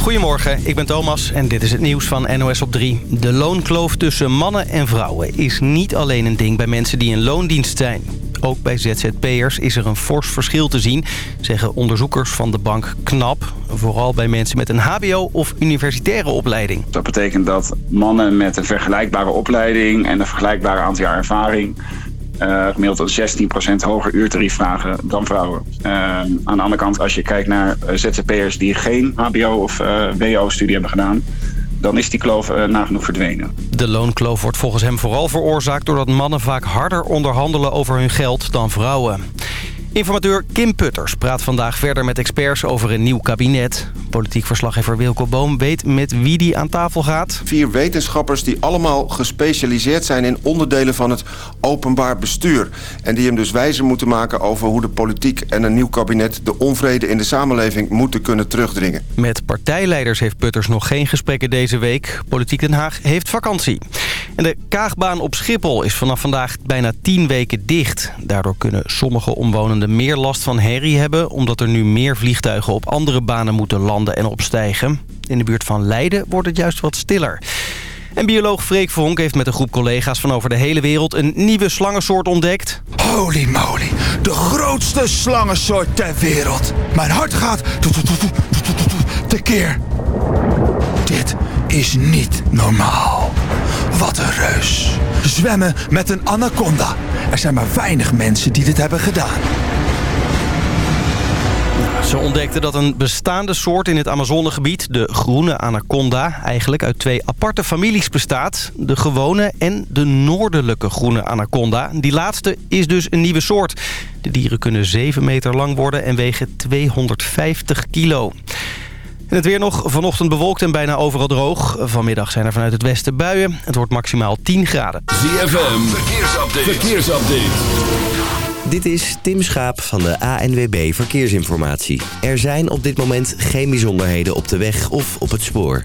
Goedemorgen, ik ben Thomas en dit is het nieuws van NOS op 3. De loonkloof tussen mannen en vrouwen is niet alleen een ding bij mensen die in loondienst zijn. Ook bij ZZP'ers is er een fors verschil te zien, zeggen onderzoekers van de bank KNAP. Vooral bij mensen met een hbo- of universitaire opleiding. Dat betekent dat mannen met een vergelijkbare opleiding en een vergelijkbare aantal jaar ervaring uh, gemiddeld 16% hoger uurtarief vragen dan vrouwen. Uh, aan de andere kant, als je kijkt naar eh, ZZP'ers die geen HBO of uh, WO-studie hebben gedaan dan is die kloof uh, nagenoeg verdwenen. De loonkloof wordt volgens hem vooral veroorzaakt... doordat mannen vaak harder onderhandelen over hun geld dan vrouwen. Informateur Kim Putters praat vandaag verder met experts over een nieuw kabinet. Politiek verslaggever Wilco Boom weet met wie die aan tafel gaat. Vier wetenschappers die allemaal gespecialiseerd zijn in onderdelen van het openbaar bestuur. En die hem dus wijzer moeten maken over hoe de politiek en een nieuw kabinet... de onvrede in de samenleving moeten kunnen terugdringen. Met partijleiders heeft Putters nog geen gesprekken deze week. Politiek Den Haag heeft vakantie. En de Kaagbaan op Schiphol is vanaf vandaag bijna tien weken dicht. Daardoor kunnen sommige omwonenden meer last van herrie hebben... omdat er nu meer vliegtuigen op andere banen moeten landen en opstijgen. In de buurt van Leiden wordt het juist wat stiller. En bioloog Freek Vonk heeft met een groep collega's van over de hele wereld... een nieuwe slangensoort ontdekt. Holy moly, de grootste slangensoort ter wereld. Mijn hart gaat tekeer. Dit is niet normaal. Wat een reus. Zwemmen met een anaconda. Er zijn maar weinig mensen die dit hebben gedaan. Ze ontdekten dat een bestaande soort in het Amazonegebied, de groene anaconda, eigenlijk uit twee aparte families bestaat. De gewone en de noordelijke groene anaconda. Die laatste is dus een nieuwe soort. De dieren kunnen 7 meter lang worden en wegen 250 kilo. En het weer nog vanochtend bewolkt en bijna overal droog. Vanmiddag zijn er vanuit het westen buien. Het wordt maximaal 10 graden. ZFM, verkeersupdate. verkeersupdate. Dit is Tim Schaap van de ANWB Verkeersinformatie. Er zijn op dit moment geen bijzonderheden op de weg of op het spoor.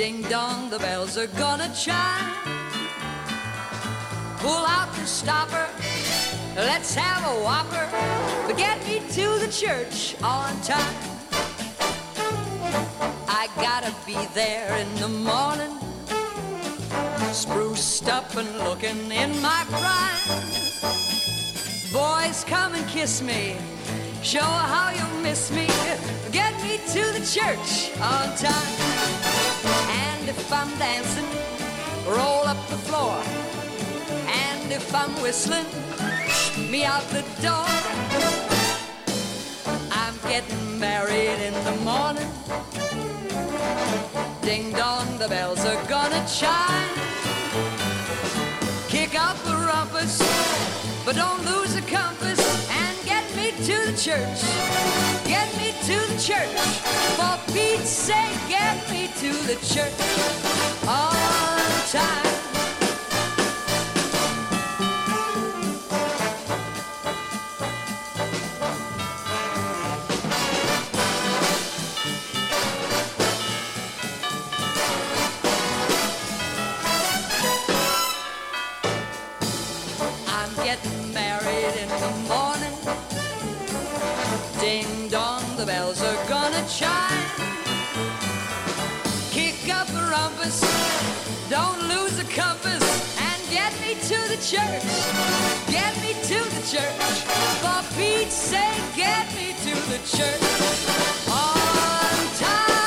Ding dong, the bells are gonna chime. Pull out the stopper, let's have a whopper. But get me to the church on time. I gotta be there in the morning, spruced up and looking in my prime. Boys, come and kiss me Show her how you miss me. Get me to the church on time. And if I'm dancing, roll up the floor. And if I'm whistling, me out the door. I'm getting married in the morning. Ding dong, the bells are gonna chime. Kick up the rumpus, but don't lose the compass. To the church. Get me to the church. For Pete's sake, get me to the church on time. Church. Get me to the church. For Pete's sake, get me to the church. On time.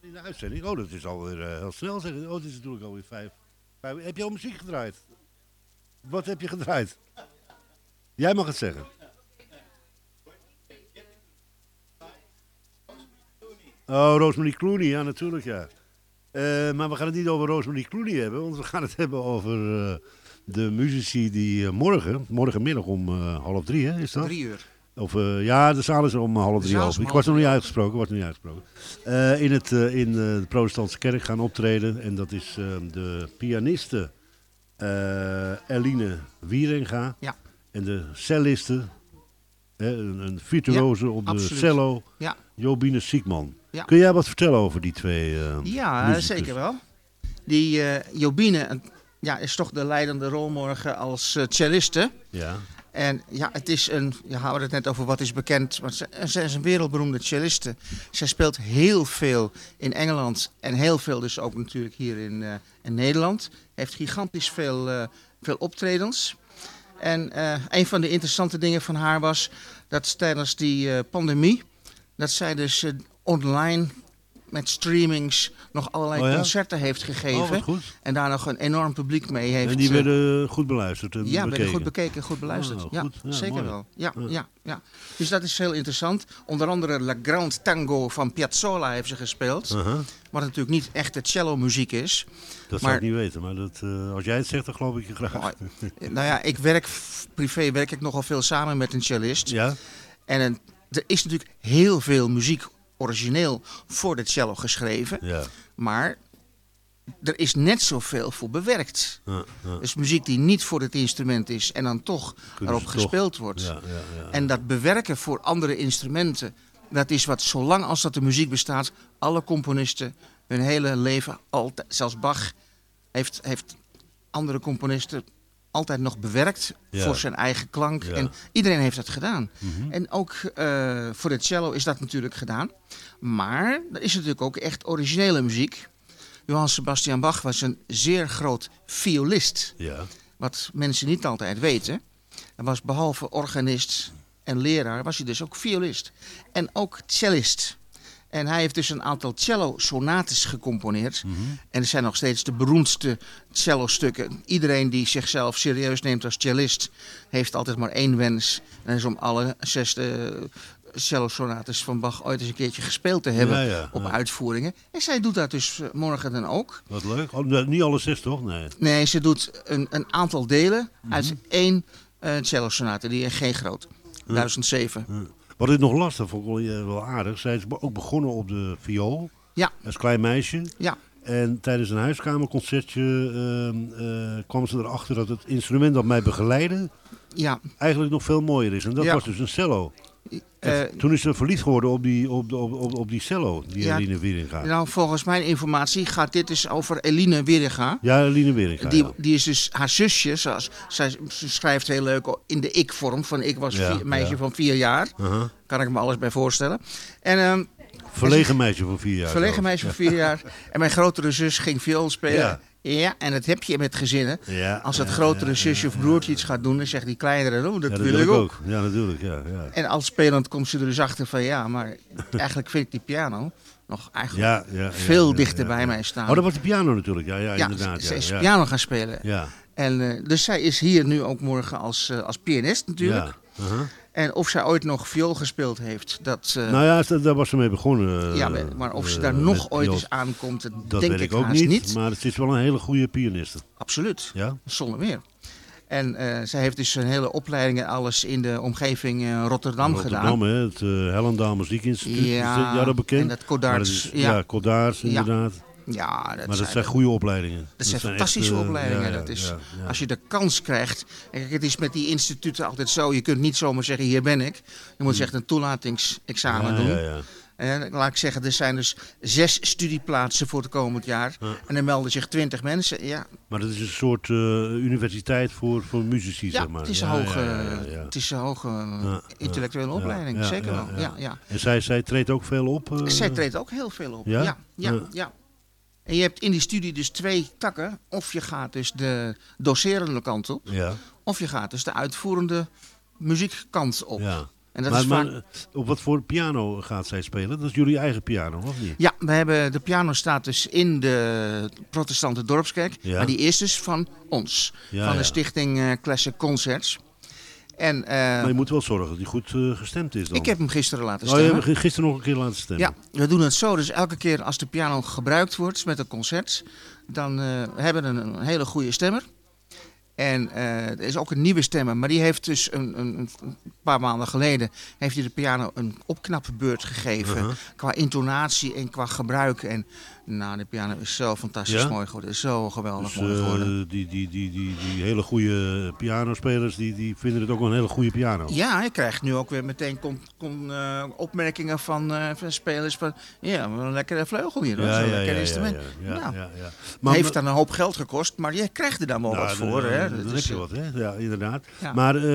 in de uitzending. Oh, dat is alweer uh, heel snel zeggen. Oh, dit is natuurlijk alweer vijf, vijf. Heb je al muziek gedraaid? Wat heb je gedraaid? Jij mag het zeggen. Oh, Rosemary Clooney, ja, natuurlijk, ja. Eh, maar we gaan het niet over Rosemary Clooney hebben, want we gaan het hebben over eh, de muzici die eh, morgen, morgenmiddag om half drie, hè, is dat? Drie uur. Of, ja, de zaal is om half drie. om Ik was nog niet uitgesproken. Was nog niet uitgesproken. In het, in de protestantse kerk gaan optreden. En dat is de pianiste Eline Wierenga. Ja. En de celliste, hè, een, een virtuoze op de cello, Ja. Jobine Siekman. Ja. Kun jij wat vertellen over die twee eh, Ja, musicus? zeker wel. Die eh, Jobine ja, is toch de leidende rol morgen als eh, celliste. Ja. En ja, het is een. Je hadden het net over wat is bekend. Maar ze, zij is een wereldberoemde celliste. Zij speelt heel veel in Engeland. En heel veel dus ook natuurlijk hier in, in Nederland. Heeft gigantisch veel, veel optredens. En een van de interessante dingen van haar was dat tijdens die pandemie. dat zij dus online met streamings nog allerlei Oh ja? concerten heeft gegeven. Oh, goed. En daar nog een enorm publiek mee heeft. En die eh, werden goed beluisterd en ja, werden bekeken. goed bekeken, goed beluisterd. Oh, ja, goed. Ja, zeker mooi. wel. Ja, Ja. ja. Ja, Dus dat is heel interessant. Onder andere La Grande Tango van Piazzolla heeft ze gespeeld. Wat natuurlijk niet echt de cello muziek is. Dat zou ik niet weten, maar dat, eh, als jij het zegt, dan geloof ik je graag. Nou ja, ik werk privé werk ik nogal veel samen met een cellist. Ja? En een, er is natuurlijk heel veel muziek origineel voor de cello geschreven. Ja. Maar er is net zoveel voor bewerkt. Ja, ja. Dus muziek die niet voor het instrument is en dan toch Kunnen erop toch- gespeeld wordt. Ja, ja, ja. En dat bewerken voor andere instrumenten, dat is wat zolang als dat de muziek bestaat, alle componisten hun hele leven, altijd, zelfs Bach heeft, heeft andere componisten altijd nog bewerkt Ja. voor zijn eigen klank. Ja. Mhm. En iedereen heeft dat gedaan. En ook eh, voor de cello is dat natuurlijk gedaan. Maar er is natuurlijk ook echt originele muziek. Johann Sebastian Bach was een zeer groot violist. Ja. Wat mensen niet altijd weten. Hij was behalve organist en leraar, was hij dus ook violist. En ook cellist. En hij heeft dus een aantal cello-sonates gecomponeerd. En het zijn nog steeds de beroemdste cello-stukken. Iedereen die zichzelf serieus neemt als cellist, heeft altijd maar één wens. En dat is om alle zes eh, cello-sonates van Bach ooit eens een keertje gespeeld te hebben Ja, ja, op ja. uitvoeringen. En zij doet dat dus eh, morgen dan ook. Wat leuk. Oh, niet alle zes, toch? Nee. Nee, ze doet een, een aantal delen Mhm. uit één eh cello-sonate, die in G groot. 1007. Wat ik nog lastig vond, wel, wel aardig. Zij is ook begonnen op de viool. Ja. Als klein meisje. Ja. En tijdens een huiskamerconcertje ehm, eh, kwam ze erachter dat het instrument dat mij begeleidde Ja. eigenlijk nog veel mooier is. En dat Ja. was dus een cello. Eh, Toen is ze verliefd geworden op die, op, de- op, op, op die cello, die Ja. Eline Wieringa. nou, volgens mijn informatie gaat dit dus over Eline Wieringa. Ja, Eline Wieringa. Die, ja. die is dus haar zusje, zoals, zij ze schrijft heel leuk in de ik-vorm. Van ik was Ja, vier- een meisje van vier jaar. Uh-huh. Kan ik me alles bij voorstellen. En, ehm, Verlegen meisje van vier jaar. verlegen meisje van vier jaar. En mijn grotere zus ging viool spelen. Ja. En dat heb je met gezinnen. Ja, Als het ja, grotere ja, zusje of broertje iets gaat doen, dan zegt die kleinere, oh, dat, Ja, wil ik ook. Ja, natuurlijk. Ja, ja. En als spelend komt ze er dus achter van ja, maar eigenlijk vind ik die piano nog eigenlijk veel dichter bij mij staan. Oh, dat was de piano natuurlijk. Ja, ja, ja, inderdaad. ze ja, is piano gaan spelen. Ja. En, eh, dus zij is hier nu ook morgen als, eh, als pianist natuurlijk. Ja. En of zij ooit nog viool gespeeld heeft, dat... eh, Nou ja, daar was ze mee begonnen. eh, ja, maar- of ze eh, daar met nog ooit eens aankomt, dat, Dat denk weet ik, ook niet, niet. maar het is wel een hele goede pianiste. Absoluut, Ja? zonder meer. En eh, zij heeft dus een hele opleiding en alles in de omgeving eh, Rotterdam, Rotterdam, gedaan. hè, het eh Hellendaal Muziekinstituut. Ja, is dat bekend? en dat Codarts, Maar dat is- ja. ja, Codarts, Ja. inderdaad. Ja, dat maar dat zijn, zijn goede opleidingen. dat zijn fantastische eh, opleidingen. ja, ja, dat is, ja, ja. Als je de kans krijgt. en Kijk, het is met die instituten altijd zo. Je kunt niet zomaar zeggen: hier ben ik. Je moet echt een toelatingsexamen Ja, doen. ja, ja. En laat ik zeggen, er zijn dus zes studieplaatsen voor het komend jaar. Ja. En er melden zich twintig mensen. Ja, Maar dat is een soort eh, universiteit voor, voor muzici, ja zeg maar. het is een Ja, hoge, ja, ja, ja. Het is een hoge Ja, intellectuele ja, opleiding. ja, Zeker ja, wel. ja. Ja, ja. En zij, zij treedt ook veel op? eh? Zij treedt ook heel veel op. Ja? Ja? Ja, ja, Ja. En je hebt in die studie dus twee takken. Of je gaat dus de docerende kant op. Ja, Of je gaat dus de uitvoerende muziekkant op. ja. En dat maar, is vaak... eh, op wat voor piano gaat zij spelen? Dat is jullie eigen piano, of niet? Ja, we hebben, de piano staat dus in de protestante dorpskerk. Ja. Maar die is dus van ons. Ja, van de stichting eh, Classic Concerts. En, eh, Maar je moet wel zorgen dat hij goed eh, gestemd is dan. ik heb hem gisteren laten Oh, je stemmen. hebt hem gisteren nog een keer laten stemmen. Ja, we doen het zo. Dus elke keer als de piano gebruikt wordt met een concert, dan eh, hebben we een, een hele goede stemmer. En er is ook een nieuwe stemmer, maar die heeft dus een, een, een paar maanden geleden heeft hij de piano een opknapbeurt gegeven. Uh-huh. Qua intonatie en qua gebruik. En nou, de piano is zo fantastisch Ja? mooi geworden. Is zo geweldig Dus mooi geworden. eh, die, die, die, die, die hele goede pianospelers, die, die vinden het ook wel een hele goede piano. Ja, hij krijgt nu ook weer meteen eh, opmerkingen van, eh, van spelers van... Ja, een lekkere vleugel hier. Ja, Zo'n ja, lekker instrument. Nou, ja, ja. Maar- heeft dan een hoop geld gekost, maar je krijgt er dan wel Nou, wat dan- voor. Hè? Dan, Dat heb is, je wat, hè? Ja, inderdaad. Maar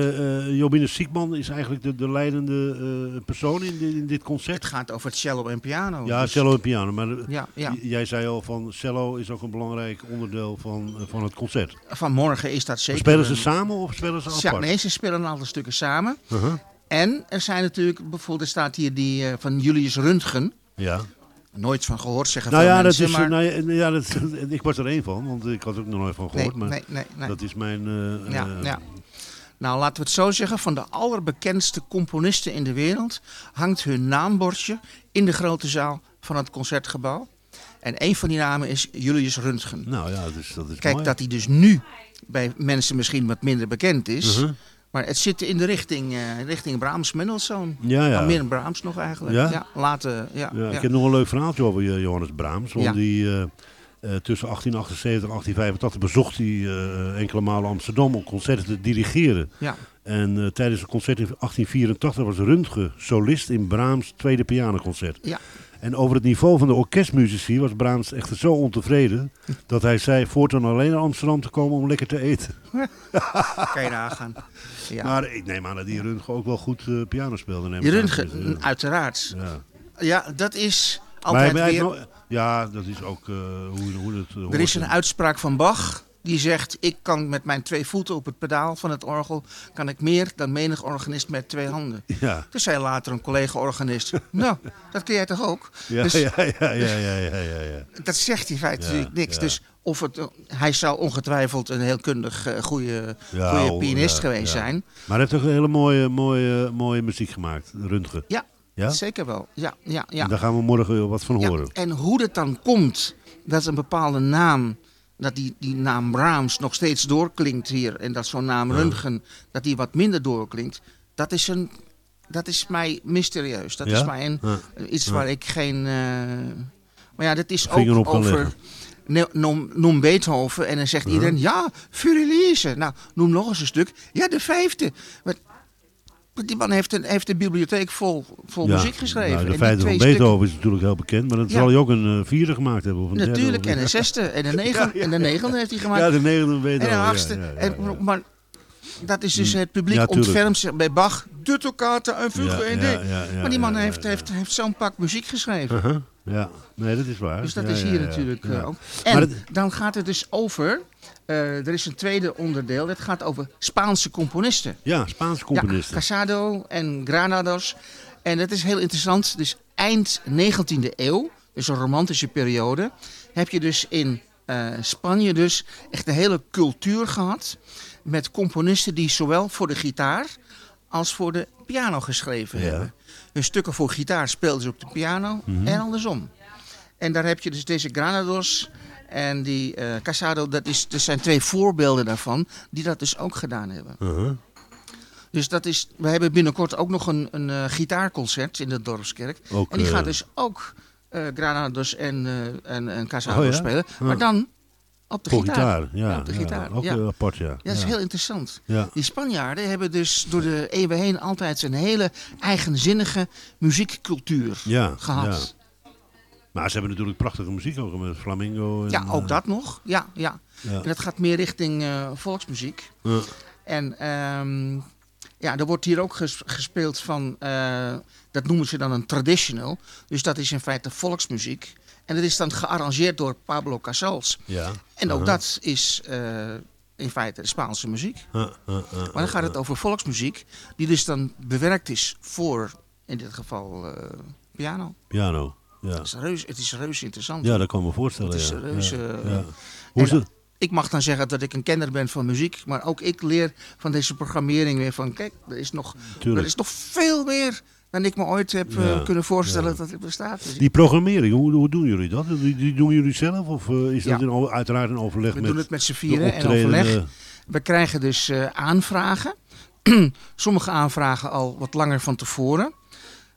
Jobine Siekman is eigenlijk de, de leidende persoon in, dit- in dit concert. Het gaat over cello en piano. Ja, dus- cello en piano. Maar Ja, ja. Jij zei al van cello is ook een belangrijk onderdeel van, eh, van het concert. Vanmorgen is dat zeker... Spelen ze samen of spelen ze Ja, apart? nee, ze spelen een aantal stukken samen. Uh-huh. En er zijn natuurlijk, bijvoorbeeld er staat hier die eh, van Julius Röntgen. Ja. Nooit van gehoord zeggen Nou veel ja, dat mensen, is, maar... nou ja, ja, dat, ik was er één van, want ik had er ook nog nooit van gehoord. Nee, maar nee, dat is mijn... eh, Ja, eh, ja. Nou, laten we het zo zeggen. Van de allerbekendste componisten in de wereld hangt hun naambordje in de grote zaal van het concertgebouw. En een van die namen is Julius Röntgen. Nou ja, dus, dat is Kijk, mooi. dat hij dus nu bij mensen misschien wat minder bekend is. Mhm. Maar het zit in de richting, eh, richting Brahms Mendelssohn. Ja, ja. Meer Brahms nog eigenlijk. Ja? Ja, later, ja, Ja. Ik heb nog een leuk verhaaltje over eh, Johannes Brahms. Want die, eh, tussen 1878 en 1885 bezocht hij enkele malen Amsterdam om concerten te dirigeren. Ja. En tijdens een concert in 1884 was Röntgen solist in Brahms' tweede pianoconcert. Ja. En over het niveau van de orkestmuzici was Brahms echter zo ontevreden dat hij zei voortaan alleen naar Amsterdam te komen om lekker te eten. Kan je nagaan. Ja. Maar ik neem aan dat die Röntgen ook wel goed eh, piano speelde. neem Die ik aan. Röntgen, Dus, eh, uiteraard. ja. Ja, dat is altijd weer... ja, dat is ook eh, hoe, hoe het Er is een uitspraak van Bach die zegt: Ik kan met mijn twee voeten op het pedaal van het orgel kan ik meer dan menig organist met twee handen. Ja. Toen zei later een collega-organist: Nou, dat kun jij toch ook? Ja, Dus ja, ja, ja, ja, ja, ja, ja. dat zegt in feite natuurlijk niks. Dus of het, eh, hij zou ongetwijfeld een heel kundig, eh, goede, Ja, goede oh, pianist geweest ja. zijn. Maar hij heeft toch een hele mooie, mooie, mooie muziek gemaakt, Röntgen. Ja, Ja? zeker wel. Ja, ja, ja. En daar gaan we morgen weer wat van Ja, horen. en hoe dat dan komt dat een bepaalde naam, dat die, die naam Brahms nog steeds doorklinkt hier. En dat zo'n naam. Röntgen, dat die wat minder doorklinkt. Dat is, een, dat is mij mysterieus. Dat Ja? is mij een, Ja. iets Ja. waar ik geen... eh, maar ja, dat is Vinger ook over... Noem, noem Beethoven en dan zegt iedereen, ja, Furilize. Nou, noem nog eens een stuk. Ja, de vijfde. Maar die man heeft een, heeft een bibliotheek vol, vol Ja. muziek geschreven. Nou, En de feiten van stukken- Beethoven is natuurlijk heel bekend, maar dan Ja. zal hij ook een eh, vierde gemaakt hebben. Of een derde, Natuurlijk, of- en een zesde, en een negen, Ja, ja, en een negende heeft hij gemaakt. Ja, de negende en Beethoven. een ja, achtste. En, maar dat is dus Mm. het publiek Ja, ontfermt zich bij Bach. De toccata en fuge Ja, en ja, Maar die man heeft, heeft, heeft zo'n pak muziek geschreven. Uh-huh. Ja, nee, dat is waar. Dus dat is hier natuurlijk eh, ook. En dan gaat het dus over... eh, er is een tweede onderdeel. Dat gaat over Spaanse componisten. Ja, Spaanse componisten. Ja, Casado en Granados. En dat is heel interessant. Dus eind 19e eeuw, dus een romantische periode, heb je dus in eh, Spanje dus echt een hele cultuur gehad met componisten die zowel voor de gitaar als voor de piano geschreven Ja. hebben. Hun stukken voor gitaar speelden ze op de piano Mhm. en andersom. En daar heb je dus deze Granados en die eh, Casado, dat, is, dat zijn twee voorbeelden daarvan, die dat dus ook gedaan hebben. Uh-huh. Dus dat is, we hebben binnenkort ook nog een, een eh, gitaarconcert in de Dorpskerk. Ook, en die gaat dus ook eh Granados en, en, en Casado Oh ja? spelen. Maar dan op de gitaar. gitaar, ja. op de ja, gitaar. Ook ja. eh, apart, ja. Ja, dat is heel interessant. Ja. Die Spanjaarden hebben dus door de eeuwen heen altijd een hele eigenzinnige muziekcultuur Ja, gehad. Maar ze hebben natuurlijk prachtige muziek ook met flamingo. En, Ja, ook eh, dat nog. Ja, ja. En dat gaat meer richting eh, volksmuziek. Ja. En ehm, ja, er wordt hier ook ges- gespeeld van, dat noemen ze dan een traditional. Dus dat is in feite volksmuziek. En dat is dan gearrangeerd door Pablo Casals. Ja. En ook dat is eh, in feite Spaanse muziek. Uh, Maar dan gaat het over volksmuziek, die dus dan bewerkt is voor, in dit geval, eh, piano. Piano. Ja. Het is reus, het is interessant. ja, dat kan me voorstellen. Het is ja. reuze, Ja, eh. Hoe, is het, ik mag dan zeggen dat ik een kenner ben van muziek, maar ook ik leer van deze programmering weer van, kijk, er is nog, Tuurlijk. er is nog veel meer dan ik me ooit heb eh, Ja, kunnen voorstellen ja. dat het bestaat. Dus Die programmering, hoe, hoe doen jullie dat? Die, die doen jullie zelf of eh, is dat in, uiteraard in overleg we met doen het met z'n vieren en overleg. We krijgen dus eh, aanvragen. Sommige aanvragen al wat langer van tevoren.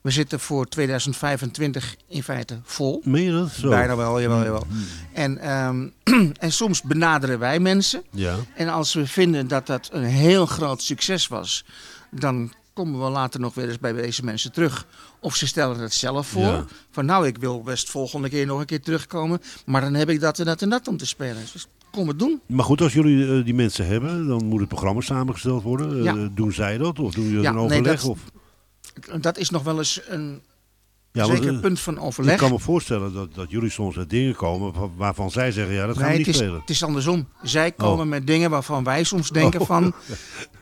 We zitten voor 2025 in feite vol. Meen je dat? Zo. Bijna wel, jawel, jawel. En, ehm, en soms benaderen wij mensen. Ja. En als we vinden dat dat een heel groot succes was, dan komen we later nog weer eens bij deze mensen terug. Of ze stellen het zelf voor. Ja. Van nou, ik wil best volgende keer nog een keer terugkomen. Maar dan heb ik dat en dat en dat om te spelen. Dus kom het doen. Maar goed, als jullie eh, die mensen hebben, dan moet het programma samengesteld worden. Eh, Ja. Doen zij dat of doen jullie Ja, een nee, overleg? dat- of? Dat is nog wel eens een Ja, want, zeker eh, punt van Ik overleg. kan me voorstellen dat, dat jullie soms met dingen komen wa- waarvan zij zeggen, ja, dat gaan Nee, we het niet is, spelen. het is andersom. Zij komen Oh. met dingen waarvan wij soms denken Oh. van...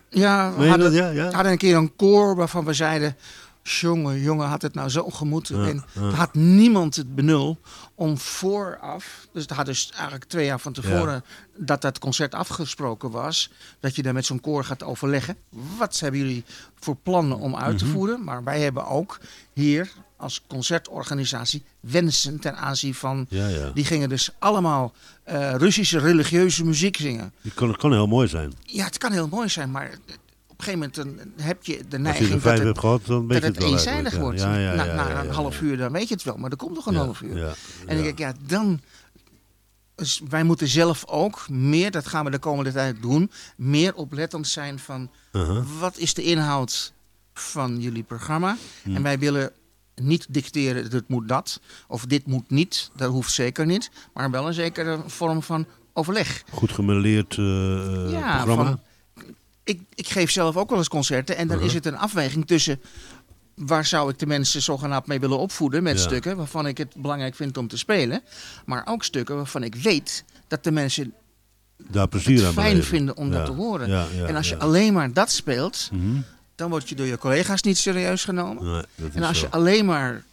Ja, we hadden? Ja, ja. hadden een keer een koor waarvan we zeiden... Jongen, jongen, had het nou zo gemoeten. Ja, en had niemand het benul om vooraf... Dus het had dus eigenlijk twee jaar van tevoren... dat dat concert afgesproken was... dat je dan met zo'n koor gaat overleggen. Wat hebben jullie voor plannen om uit te Mhm. voeren? Maar wij hebben ook hier als concertorganisatie... wensen ten aanzien van... Ja, ja. Die gingen dus allemaal eh, Russische religieuze muziek zingen. Die kan, kan heel mooi zijn. Ja, het kan heel mooi zijn, maar op een gegeven moment dan heb je de Als je neiging er vijf dat hebt het, gehad, dan weet dat je het het eenzijdig wordt. na na een half uur dan weet je het wel, maar er komt nog een half uur. en ik denk, ja, dan... Dus wij moeten zelf ook meer, dat gaan we de komende tijd doen, meer oplettend zijn van Uh-huh. wat is de inhoud van jullie programma. En wij willen niet dicteren, dit moet dat, of dit moet niet, dat hoeft zeker niet, maar wel een zekere vorm van overleg. Goed gemêleerd eh, Ja, programma. van- ik, ik geef zelf ook wel eens concerten en dan Uh-huh. is het een afweging tussen waar zou ik de mensen zogenaamd mee willen opvoeden met Ja. stukken waarvan ik het belangrijk vind om te spelen, maar ook stukken waarvan ik weet dat de mensen Daar plezier het aan fijn beleven. vinden om Ja, dat te horen. ja, en als je alleen maar dat speelt, Mhm. Dan word je door je collega's niet serieus genomen. Nee, dat En als zo. je alleen maar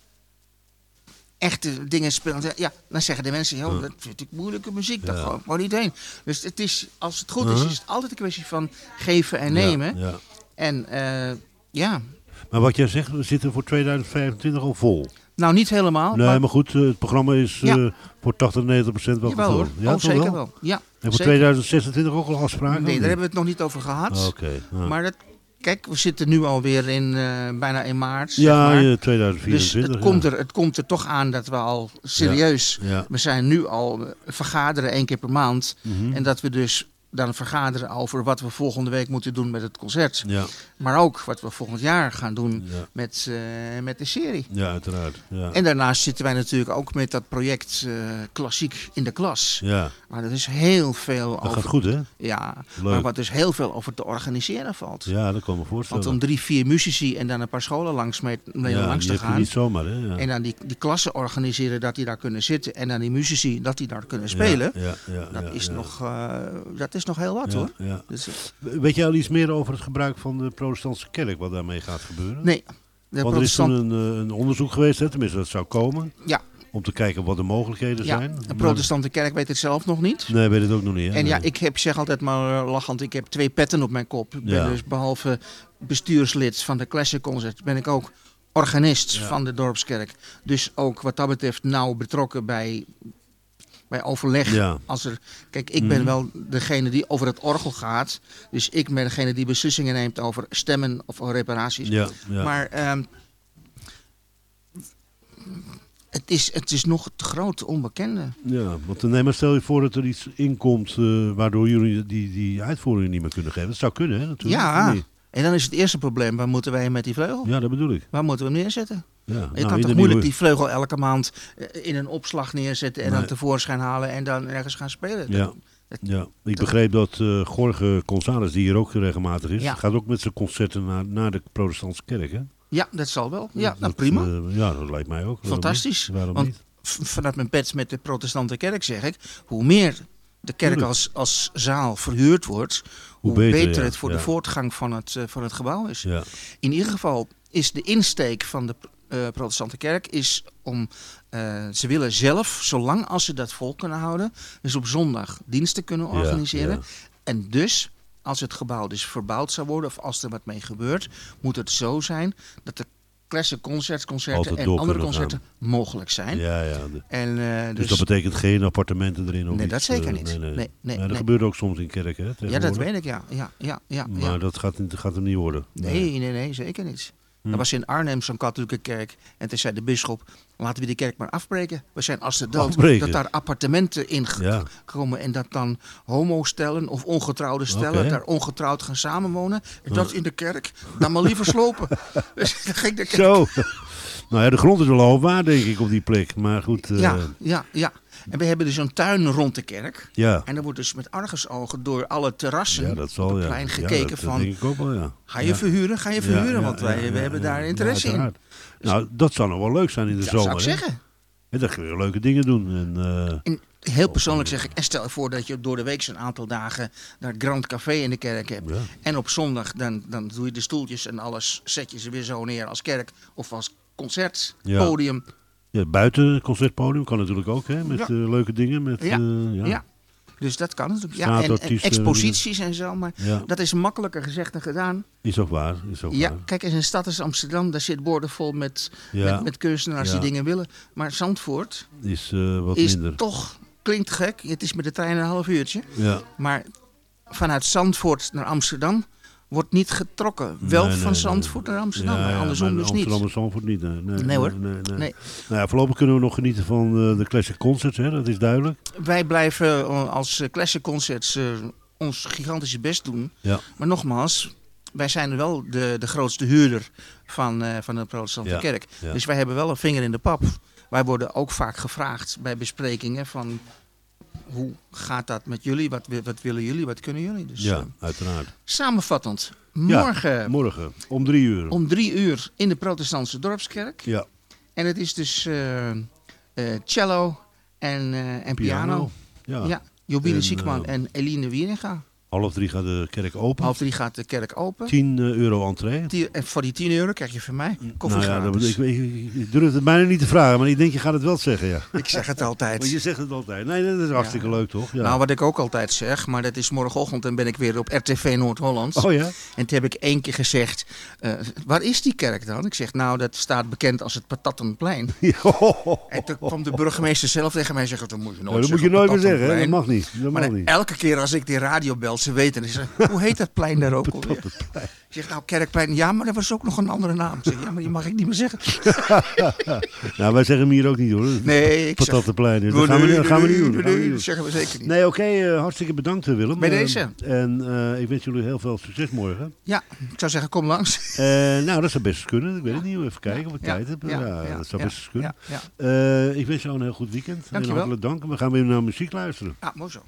echte dingen speelt, ja, dan zeggen de mensen, joh, dat vind ik moeilijke muziek, ik gewoon niet heen. Dus het is, als het goed is, is het altijd een kwestie van geven en nemen. ja. En eh, ja, Maar wat jij zegt, we zitten voor 2025 al vol. nou niet helemaal. Nee, maar, maar goed, eh, het programma is Ja. eh, voor 80, 90 procent wel jawel hoor, Ja, oh, zeker wel. Ja, En voor zeker. 2026 ook al afspraken? Nee, daar hebben we het nog niet over gehad. Oké. ja. Maar dat, kijk, we zitten nu alweer in, eh, bijna in maart. zeg ja, maar. ja, Dus 2024. het, komt er, het komt er toch aan dat we al serieus... Ja. We zijn nu al eh, vergaderen één keer per maand. Mhm. En dat we dus dan vergaderen over wat we volgende week moeten doen met het concert. Maar ook wat we volgend jaar gaan doen ja, met, eh, met de serie. ja, uiteraard. Ja. En daarnaast zitten wij natuurlijk ook met dat project eh, Klassiek in de Klas. ja, Maar er is heel veel dat over... gaat goed, hè? Ja, Leuk. maar wat dus heel veel over te organiseren valt. Ja, dat kan me voorstellen. Want om drie, vier muzici en dan een paar scholen langs, mee, mee ja, langs te gaan. niet zomaar, hè? Ja. En dan die, die klassen organiseren dat die daar kunnen zitten. En dan die muzici dat die daar kunnen spelen. Ja, ja, ja, dat, is. Nog, eh, dat is nog heel wat hoor. Dus, Weet jij al iets meer over het gebruik van de protestantse kerk, wat daarmee gaat gebeuren? nee, Want er is toen een, eh, een onderzoek geweest, hè, tenminste dat zou komen, ja, om te kijken wat de mogelijkheden ja, zijn. de protestante kerk weet het zelf nog niet. Nee, weet het ook nog niet. Hè? En ja, ik heb, zeg altijd maar eh, lachend, ik heb twee petten op mijn kop. Ik ben Ja. dus behalve bestuurslid van de Classic Concert, ben ik ook organist Ja. van de Dorpskerk. Dus ook wat dat betreft nauw betrokken bij, bij overleg. Ja. Als er, kijk, ik ben Mhm. wel degene die over het orgel gaat. Dus ik ben degene die beslissingen neemt over stemmen of reparaties. Ja, ja. Maar ehm, het, is, het is nog het grote onbekende. ja, want nee, maar stel je voor dat er iets inkomt eh, waardoor jullie die, die uitvoering niet meer kunnen geven. Dat zou kunnen, hè? Natuurlijk. Ja, en dan is het eerste probleem, waar moeten wij met die vleugel? Ja, dat bedoel ik. Waar moeten we hem neerzetten? Ja. je Nou, kan toch moeilijk die vleugel elke maand eh, in een opslag neerzetten en Nee. dan tevoorschijn halen en dan ergens gaan spelen. Ja. Ja, ik begreep dat eh Jorge González, die hier ook regelmatig is, Ja. gaat ook met zijn concerten naar, naar de protestantse kerk, hè? Ja, dat zal wel. Ja, nou Dat, prima. eh, ja, dat lijkt mij ook. Waarom Fantastisch. niet? Waarom Want niet? v- vanuit mijn pet met de protestante kerk zeg ik, hoe meer de kerk als, als zaal verhuurd wordt, hoe, Hoe beter, beter, ja. het voor Ja. de voortgang van het, eh, van het gebouw is. Ja, In ieder geval is de insteek van de, eh, protestante kerk is om, eh, ze willen zelf, zolang als ze dat vol kunnen houden, dus op zondag diensten kunnen organiseren. ja. En dus, als het gebouw dus verbouwd zou worden, of als er wat mee gebeurt, moet het zo zijn dat de classic concerts, concerten en andere concerten mogelijk zijn. Ja, ja. En, eh, dus, dus, dat betekent geen appartementen erin? Of Nee, iets, dat zeker niet. Nee, nee. Nee, nee, dat gebeurt ook soms in kerken, hè? ja, dat weet ik, ja. ja, ja, ja, Maar dat gaat, gaat hem niet worden. Nee, nee, nee, zeker niet. Hm. Er was in Arnhem zo'n katholieke kerk. En toen zei de bisschop, laten we die kerk maar afbreken. We zijn als de dood Afbreken? dat daar appartementen in Ja. komen. En dat dan homo-stellen of ongetrouwde stellen daar ongetrouwd gaan samenwonen. En dat in de kerk. Dan maar liever slopen. dus dan ging de kerk... Zo. nou ja, de grond is wel hoog waard, denk ik, op die plek. Maar goed. eh, Ja, ja, ja. En we hebben dus een tuin rond de kerk. Ja. En er wordt dus met argusogen door alle terrassen Ja, dat zal op het plein Ja, gekeken dat, dat van... denk ik ook wel, ja. Ga je verhuren? Ga je verhuren? want wij we hebben daar interesse in. uiteraard. Nou, dat zou nog wel leuk zijn in de Dat zomer. zou ik hè? zeggen. Ja, dan kun je leuke dingen doen. En, eh, En heel persoonlijk zeg ik, en stel je voor dat je door de week een aantal dagen naar het Grand Café in de kerk hebt. Ja. En op zondag dan, dan doe je de stoeltjes en alles, zet je ze weer zo neer als kerk of als concertpodium. ja, buiten het concertpodium kan natuurlijk ook, hè? Met Ja. eh, leuke dingen. Met, Ja. eh, Ja. ja. Dus dat kan natuurlijk. Ja, en, exposities en zo, maar Ja. dat is makkelijker gezegd dan gedaan. Is ook waar. Is ook Ja, waar. kijk eens, een stad als Amsterdam, daar zit borden vol met, Ja. met, met kunstenaars Ja. die dingen willen. Maar Zandvoort Is eh, wat is minder. toch, klinkt gek, het is met de trein een half uurtje. Ja. Maar vanuit Zandvoort naar Amsterdam wordt niet getrokken. Wel Nee, nee, van. Zandvoort naar Amsterdam, Ja, maar ja, andersom dus Amsterdam niet. en Zandvoort niet. Nee, hoor. Nou ja, voorlopig kunnen we nog genieten van eh, de classic concerts, hè? dat is duidelijk. Wij blijven eh, als Classic Concerts eh, ons gigantische best doen. Ja. Maar nogmaals, wij zijn wel de, de grootste huurder van, van de protestante Ja, kerk. ja. Dus wij hebben wel een vinger in de pap. Wij worden ook vaak gevraagd bij besprekingen van... Hoe gaat dat met jullie? Wat, wat willen jullie? Wat kunnen jullie? Dus, ja, eh, uiteraard. samenvattend, Ja, morgen morgen, om drie uur. om drie uur in de protestantse dorpskerk. Ja, En het is dus eh, eh, cello en, en piano. Ja. Ja, Jobine En, Ziekman eh, en Eline Wieringa. Half drie gaat de kerk open. Half drie gaat de kerk open. 10 eh, euro entree. Die- en voor die 10 euro krijg je van mij koffie Nou ja, dat, ik, ik, ik durf het bijna niet te vragen, maar ik denk je gaat het wel zeggen, ja. Ik zeg het altijd. Maar je zegt het altijd. Nee, dat is hartstikke leuk, toch? Ja. Nou, wat ik ook altijd zeg, maar dat is morgenochtend en ben ik weer op RTV Noord-Holland. oh ja? En toen heb ik één keer gezegd, eh, waar is die kerk dan? Ik zeg, nou, dat staat bekend als het Patattenplein. En toen kwam de burgemeester zelf tegen mij en zei, dat moet je nooit Nou, dat moet je nooit meer zeggen, hè? dat mag niet. Dat mag niet. elke keer als ik die radio bel, ze weten. En ze zeggen, hoe heet dat plein daar ook alweer? Ik zeg, nou, Kerkplein. Ja, maar er was ook nog een andere naam. Ik zeg, ja, maar die mag ik niet meer zeggen. nou, wij zeggen hem hier ook niet hoor. Nee, ik zeg... Patattenplein. Dat gaan we, nee, dat gaan we niet nee, doen. dat niet zeggen we zeker niet. Nee, oké. eh, hartstikke bedankt eh, Willem. Bij deze. En eh, ik wens jullie heel veel succes morgen. Ja, ik zou zeggen, kom langs. Nou, dat zou best kunnen. Ik weet het niet. Even kijken of ik Ja, tijd heb. ja, Ja, ja, dat zou ja, best kunnen. Ja, ja. Ik wens jou een heel goed weekend. En Dankjewel. hartelijk dank. We gaan weer naar muziek luisteren. Ah, mooi zo.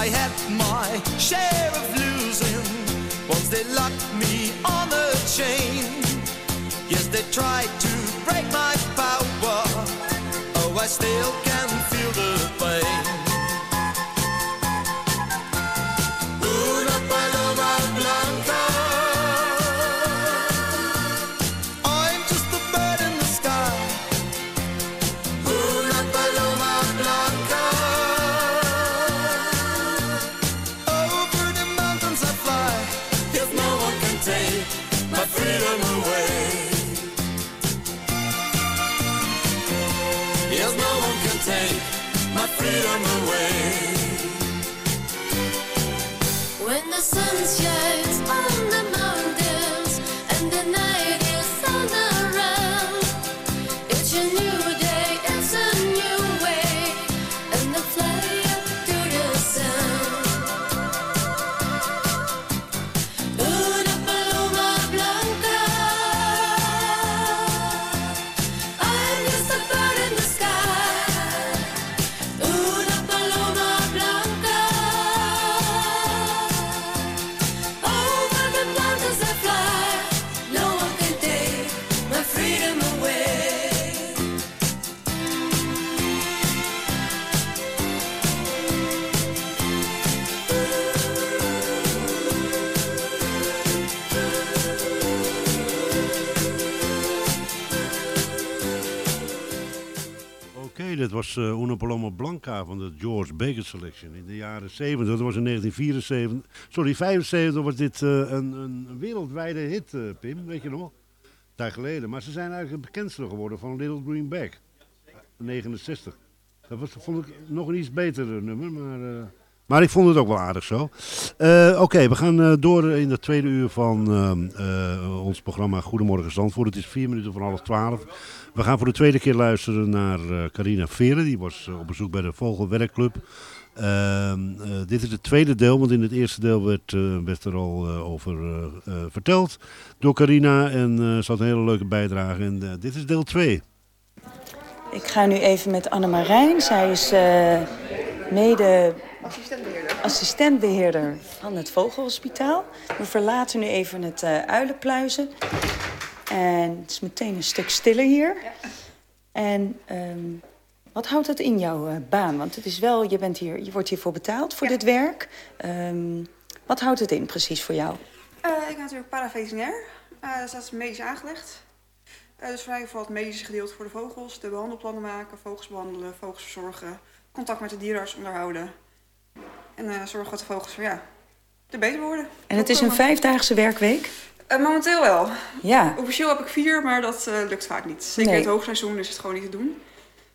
I had my share of losing. Once they locked me on a chain. Yes, they tried to break my power. Oh, I still can feel the pain. Dat was eh Una Paloma Blanca van de George Baker Selection in de jaren 70. Dat was in 1974. Sorry, 75 was dit eh, een, een wereldwijde hit, eh, Pim, weet je nog? Tijd geleden. Maar ze zijn eigenlijk het bekendste geworden van Little Green Bag. 69. Dat was, vond ik nog een iets beter eh, nummer, maar, maar ik vond het ook wel aardig zo. Eh, Oké, we gaan eh, door in het tweede uur van eh, ons programma Goedemorgen Zandvoort. Het is vier minuten voor half twaalf. We gaan voor de tweede keer luisteren naar Carina Veren. Die was op bezoek bij de Vogelwerkclub. Eh, dit is het tweede deel, want in het eerste deel werd, eh, werd er al over verteld door Carina. En ze had een hele leuke bijdrage. En dit is deel 2. Ik ga nu even met Anne Marijn. Zij is mede assistentbeheerder van het Vogelhospitaal. We verlaten nu even het eh, uilenpluizen. En het is meteen een stuk stiller hier. En ehm, wat houdt dat in jouw eh, baan? Want het is wel, je, bent hier, je wordt hiervoor betaald voor dit werk. Ehm, wat houdt het in precies voor jou? Eh, ik ben natuurlijk paraveterinair. Dus dat is medisch aangelegd. Dus voor mij vooral het medische gedeelte voor de vogels. De behandelplannen maken, vogels behandelen, vogels verzorgen. Contact met de dierenarts onderhouden. En eh, zorgen dat de vogels ja, er beter worden. En het is een vijfdaagse werkweek? Eh, momenteel wel. Ja. Officieel heb ik vier, maar dat eh, lukt vaak niet. Zeker Nee. in het hoogseizoen is het gewoon niet te doen.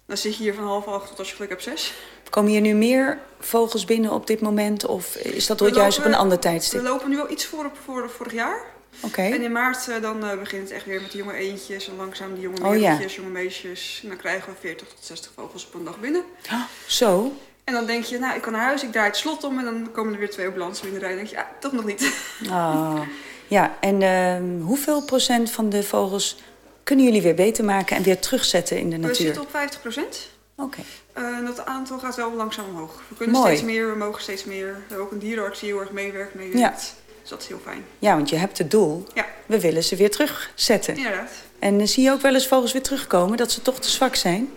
Dan zit je hier van half acht tot als je geluk hebt zes. Komen hier nu meer vogels binnen op dit moment? Of is dat We juist op lopen- een ander We tijdstip? lopen nu wel iets voor op voor vorig jaar. Oké. En in maart dan begint het echt weer met de jonge eentjes en langzaam de jonge Oh, ja. meertjes, jonge meisjes. En dan krijgen we 40 tot 60 vogels op een dag binnen. Zo. En dan denk je, nou, ik kan naar huis, ik draai het slot om en dan komen er weer twee ambulances in de rij. Dan denk je, ja, toch nog niet. Ah. Ja, en ehm, hoeveel procent van de vogels kunnen jullie weer beter maken en weer terugzetten in de We natuur? zitten op 50 procent. Oké. En dat aantal gaat wel langzaam omhoog. We kunnen Mooi. steeds meer, we mogen steeds meer. We hebben ook een dierenarts die heel erg meewerkt, meewerkt. Dus dat is heel fijn. Ja, want je hebt het doel. Ja. We willen ze weer terugzetten. Inderdaad. En eh, zie je ook wel eens vogels weer terugkomen, dat ze toch te zwak zijn?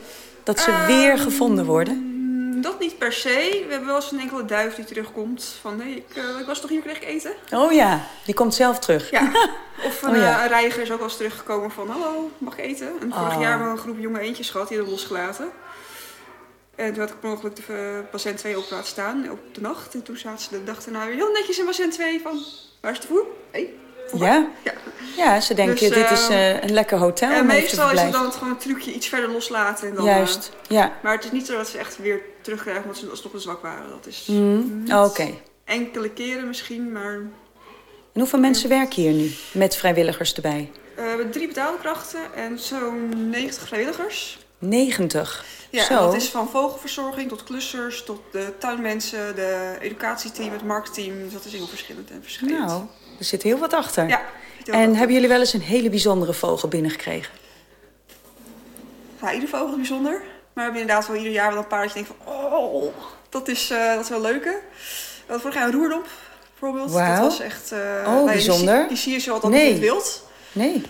Dat ze Ehm, weer gevonden worden? Dat niet per se. We hebben wel eens een enkele duif die terugkomt. Van nee, ik, eh, ik was toch hier, kreeg ik eten? Oh ja, die komt zelf terug. Ja. Of een, Oh ja. eh, een reiger is ook wel eens teruggekomen van hallo, mag ik eten? En vorig Oh. jaar hebben we een groep jonge eentjes gehad, die hadden losgelaten. En toen had ik per ongeluk de eh, patiënt 2 op laten staan op de nacht. En toen zaten ze de dag daarna weer heel netjes in patiënt 2 van, waar is de voer? Hey. Ja? Ja. Ja, ze denken, Dus, dit is ehm, eh, een lekker hotel En meestal is het dan gewoon een trucje iets verder loslaten. En dan, Juist, ja. Maar het is niet zo dat ze echt weer terugkrijgen omdat ze alsnog te zwak waren. Dat is Mm, niet Oké. enkele keren misschien, maar En hoeveel mensen werken hier nu met vrijwilligers erbij? eh, we hebben drie betaalde krachten en zo'n 90 vrijwilligers. 90. Ja, Zo. dat is van vogelverzorging tot klussers, tot de tuinmensen, de educatieteam, het marktteam. Dus dat is heel verschillend en verschillend. Nou, er zit heel wat achter. Ja, En wat. hebben jullie wel eens een hele bijzondere vogel binnengekregen? Ja, ieder vogel is bijzonder. Maar we hebben inderdaad wel ieder jaar wel een paar dat je denkt van... Oh, Dat is, eh, dat is wel leuke. We hadden vorig jaar een roerdomp, bijvoorbeeld. Dat was echt... eh, Oh, nou die bijzonder. Die zie je zo altijd Nee. in het wild. Nee.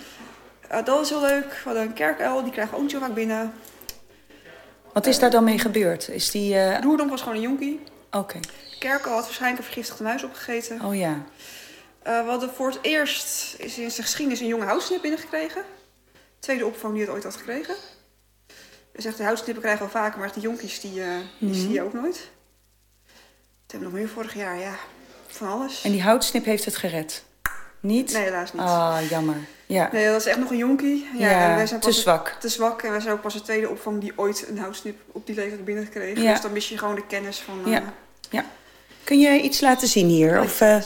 Eh, dat is heel leuk. We hadden een kerkuil, die krijgen we ook niet zo vaak binnen. Wat is daar dan mee gebeurd? Is die... Roerdomp was gewoon een jonkie. Oké. Kerkuil had waarschijnlijk een vergiftigde muis opgegeten. Oh ja. Eh, we hadden voor het eerst is in zijn geschiedenis een jonge houtsnip binnengekregen. Tweede opvang die het ooit had gekregen. Dus echt, de houtsnippen krijgen we vaker, maar de jonkies die, eh, die Mhm. zie je ook nooit. Wat hebben we nog meer vorig jaar? Ja, van alles. En die houtsnip heeft het gered? Niet? Nee, helaas niet. Ah, jammer. Ja. Nee, dat is echt nog een jonkie. Ja, Ja, en wij zijn te zwak. Te zwak. En wij zijn ook pas de tweede opvang die ooit een houtsnip op die leeftijd binnengekregen. Ja. Dus dan mis je gewoon de kennis van... eh, Ja. ja. Kun je iets laten zien hier? Of, eh,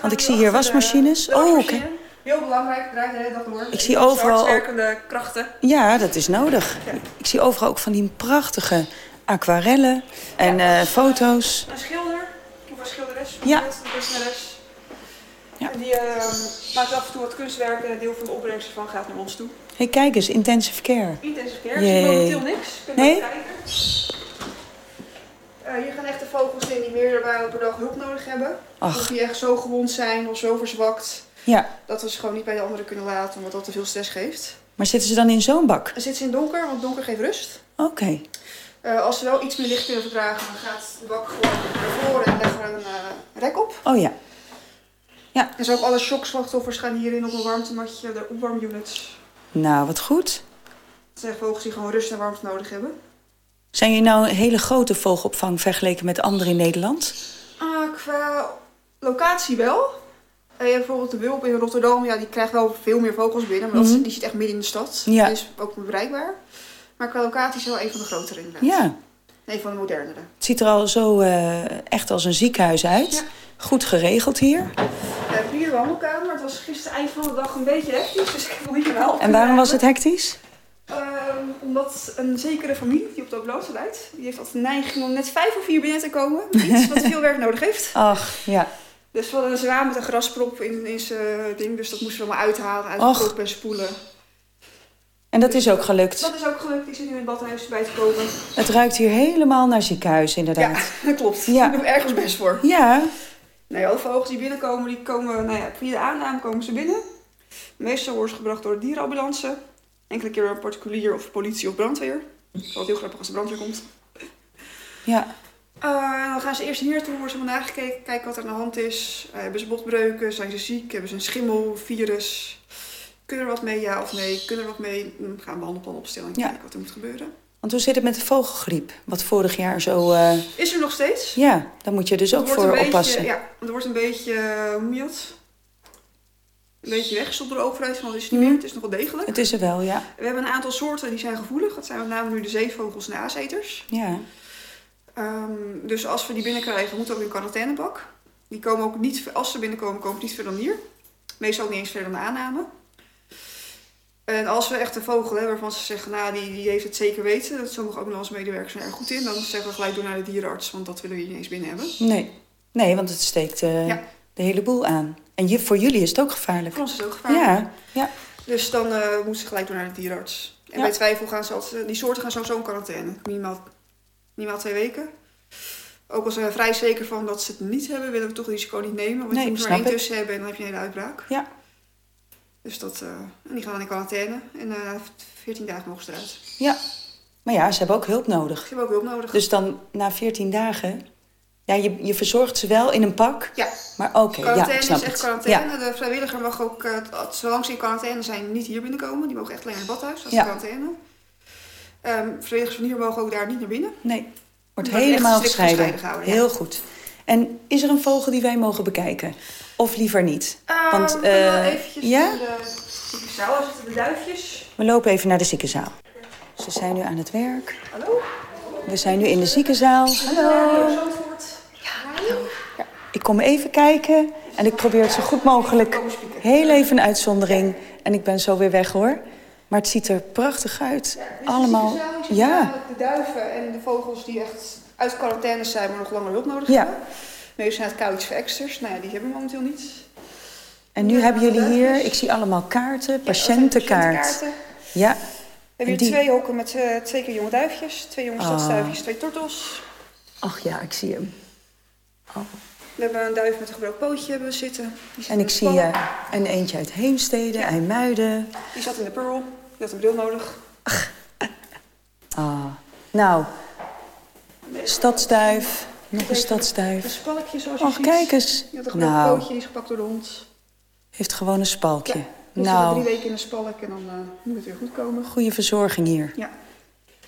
want ik zie hier wasmachines. de Oh, oké. Heel belangrijk, draait de hele dag door. Ik zie overal Hardwerkende krachten. Ja, dat is nodig. Ik zie overal ook van die prachtige aquarellen en eh, foto's. Een schilder, of een schilderes, Ja. een kunstenares. En die maakt af en toe wat kunstwerken en een deel van de opbrengst ervan gaat naar ons toe. hey, kijk eens, intensive care. Intensive care, Jee. zie momenteel niks. Kunnen Nee? we kijken. Eh, hier gaan echt de vogels in die meerdere malen per dag hulp nodig hebben. Ach. Of die echt zo gewond zijn of zo verzwakt. Ja, Dat we ze gewoon niet bij de anderen kunnen laten, omdat dat te veel stress geeft. maar zitten ze dan in zo'n bak? Dan zitten ze in donker, want donker geeft rust. Oké. Eh, als ze wel iets meer licht kunnen verdragen, dan gaat de bak gewoon naar voren en leggen we er een eh, rek op. Oh ja. Ja. En zo ook alle shockslachtoffers gaan hierin op een warmtematje, de opwarmunits. Nou, wat goed. Dat zijn vogels die gewoon rust en warmte nodig hebben. Zijn jullie nou een hele grote vogelopvang vergeleken met anderen in Nederland? Ah, qua locatie wel. Eh, je hebt bijvoorbeeld de Wulp in Rotterdam, ja, die krijgt wel veel meer vogels binnen, maar dat, Mhm. die zit echt midden in de stad. Ja. Is ook bereikbaar. Maar qua locatie is wel een van de grotere inderdaad. Ja. Een van de modernere. Het ziet er al zo eh, echt als een ziekenhuis uit. Goed geregeld hier. We hebben hier de wandelkamer. Het was gisteren eind van de dag een beetje hectisch, dus ik nog niet meer En waarom was het hectisch? Ehm, omdat een zekere familie die op de oblote leidt, die heeft altijd de neiging om net vijf of vier binnen te komen. Iets wat veel werk nodig heeft. Ach, ja. Dus we hadden een zwaan met een grasprop in, in zijn ding, dus dat moesten we maar uithalen, uitproppen en spoelen. En dat is ook gelukt. Dat is ook gelukt, die zit nu in het badhuis bij te komen. Het ruikt hier helemaal naar ziekenhuis, inderdaad. Ja, dat klopt. Ja. Ik doe er ergens best voor. Ja. Nee, alle vogels die binnenkomen, die komen, nou ja, via de aanname komen ze binnen. Meestal worden ze gebracht door de dierenambulance. Enkele keer door een particulier of politie of brandweer. Wat heel grappig als de brandweer komt. Ja. Eh, dan gaan ze eerst hier naartoe, worden ze maar nagekeken, kijken wat er aan de hand is. Eh, hebben ze botbreuken, zijn ze ziek, hebben ze een schimmel, virus. Kunnen er wat mee, ja of nee? Kunnen er wat mee? Dan gaan we een behandelplan opstellen en Ja. kijken wat er moet gebeuren. Want hoe zit het met de vogelgriep? Wat vorig jaar zo... eh, Is er nog steeds? Ja, daar moet je dus ook voor beetje- oppassen. Ja, er wordt een beetje, hoe noem je dat? Een beetje weggestopt door de overheid, van het is niet meer, het is nog wel degelijk. Het is er wel, ja. We hebben een aantal soorten die zijn gevoelig. Dat zijn met name nu de zeevogels en de aaseters. Ja. Ehm, dus als we die binnenkrijgen, moeten we ook in een quarantainebak. Die komen ook niet, als ze binnenkomen, komen ze niet verder dan hier. Meestal ook niet eens verder dan de aanname. En als we echt een vogel hebben waarvan ze zeggen, nou, die, die heeft het zeker weten. Dat sommige ambulance-medewerkers zijn er goed in. Dan zeggen we gelijk door naar de dierenarts, want dat willen we hier niet eens binnen hebben. Nee. Nee, want het steekt eh, Ja. de hele boel aan. En je, voor jullie is het ook gevaarlijk. Voor ons is het ook gevaarlijk. Ja, ja. Dus dan eh moeten ze gelijk door naar de dierenarts. En Ja. bij twijfel gaan ze altijd, die soorten gaan sowieso in quarantaine. Minimaal, minimaal twee weken. Ook al zijn we vrij zeker van dat ze het niet hebben, willen we toch het risico niet nemen. Want Nee, je moet er één tussen hebben en dan heb je een hele uitbraak. Ja. Dus dat, eh, en die gaan dan in quarantaine. En na 14 dagen mogen ze eruit. Ja. Maar ja, ze hebben ook hulp nodig. Ze hebben ook hulp nodig. Dus dan na 14 dagen... Ja, je, je verzorgt ze wel in een pak. Ja. Maar oké, ja, quarantaine ik snap is echt het. quarantaine. Ja. De vrijwilliger mag ook, eh, t- zolang ze in quarantaine zijn, niet hier binnenkomen. Die mogen echt alleen naar het badhuis, is Ja. quarantaine. Vrijwilligers van hier mogen ook daar niet naar binnen. Nee, wordt Wordt helemaal gescheiden. ja. Heel goed. En is er een vogel die wij mogen bekijken? Of liever niet? Want, Ehm, we eh, eventjes ja? naar de ziekenzaal. Daar zitten de duifjes. We lopen even naar de ziekenzaal. Ze zijn nu aan het werk. Hallo? We zijn nu in de ziekenzaal. Hallo. Ik kom even kijken en ik probeer het zo goed mogelijk. Heel even een uitzondering. En ik ben zo weer weg hoor. Maar het ziet er prachtig uit. Allemaal. Ja. De duiven en de vogels die echt uit quarantaine zijn, maar nog langer hulp nodig Ja. hebben. Meestal zijn het koudjes voor exters. Nou ja, die hebben we momenteel niet. En nu hebben jullie hier, ik zie allemaal kaarten, patiëntenkaart. Patiëntenkaarten. Ja. We hebben En hier die- twee hokken met eh, twee keer jonge duifjes. Twee jonge stadsduifjes, twee tortels. Ach ja, ik zie hem. We hebben een duif met een gebroken pootje hebben we zitten. En ik zie eh, een eentje uit Heemstede, IJmuiden. Die zat in de Pearl. Die had een bril nodig. Ah, nou, stadsduif, nog een Een stadsduif. spalkje zoals je Och, ziet. kijk eens. Die had een Nou. pootje, die is gepakt door de hond. Heeft gewoon een spalkje. Die zit nou, drie weken in de spalk en dan eh, moet het weer goed komen. goede verzorging hier. Ja.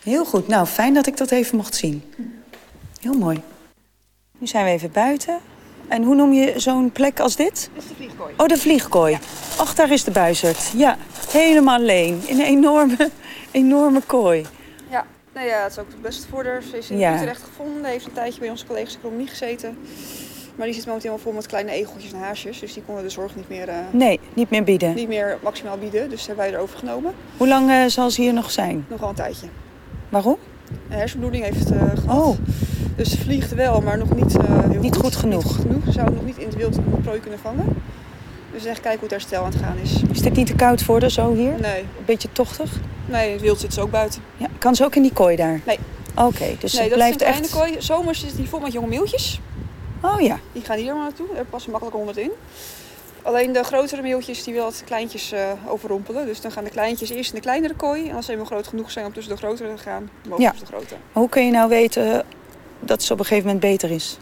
Heel goed. Nou, fijn dat ik dat even mocht zien. Heel mooi. Nu zijn we even buiten. En hoe noem je zo'n plek als dit? Dit is de vliegkooi. Oh, de vliegkooi. Ach, daar is de buizerd. Ja, helemaal alleen. In een enorme, enorme kooi. Ja, nou ja, het is ook het beste voordeur. Ze is in Ja. Utrecht gevonden. Heeft een tijdje bij onze collega's niet gezeten. Maar die zit momenteel wel vol met kleine egeltjes en haasjes. Dus die konden de zorg niet meer, eh, Nee, niet meer bieden. niet meer maximaal bieden. Dus hebben wij erover genomen. Hoe lang eh, zal ze hier nog zijn? Nog wel een tijdje. Waarom? Een hersenbloeding heeft eh gehad. Oh, Dus vliegt wel, maar nog niet eh, heel Niet goed genoeg. Niet goed genoeg. Zou nog niet in het wild een prooi kunnen vangen. Dus echt kijken hoe het herstel aan het gaan is. is dit niet te koud voor haar zo hier? Nee, Een beetje tochtig? nee het wild zit ze ook buiten. Ja, kan ze ook in die kooi daar? Nee. Oké, dus nee, ze dat blijft is een echt... kooi. Zomers zit die vol met jonge meeltjes. Oh ja, Die gaan hier maar naartoe. Daar passen makkelijk honderd in. Alleen de grotere meeltjes die wil het kleintjes eh, overrompelen. Dus dan gaan de kleintjes eerst in de kleinere kooi. En als ze helemaal groot genoeg zijn om tussen de grotere te gaan, mogen Ja. de grote. hoe kun je nou weten dat ze op een gegeven moment beter is?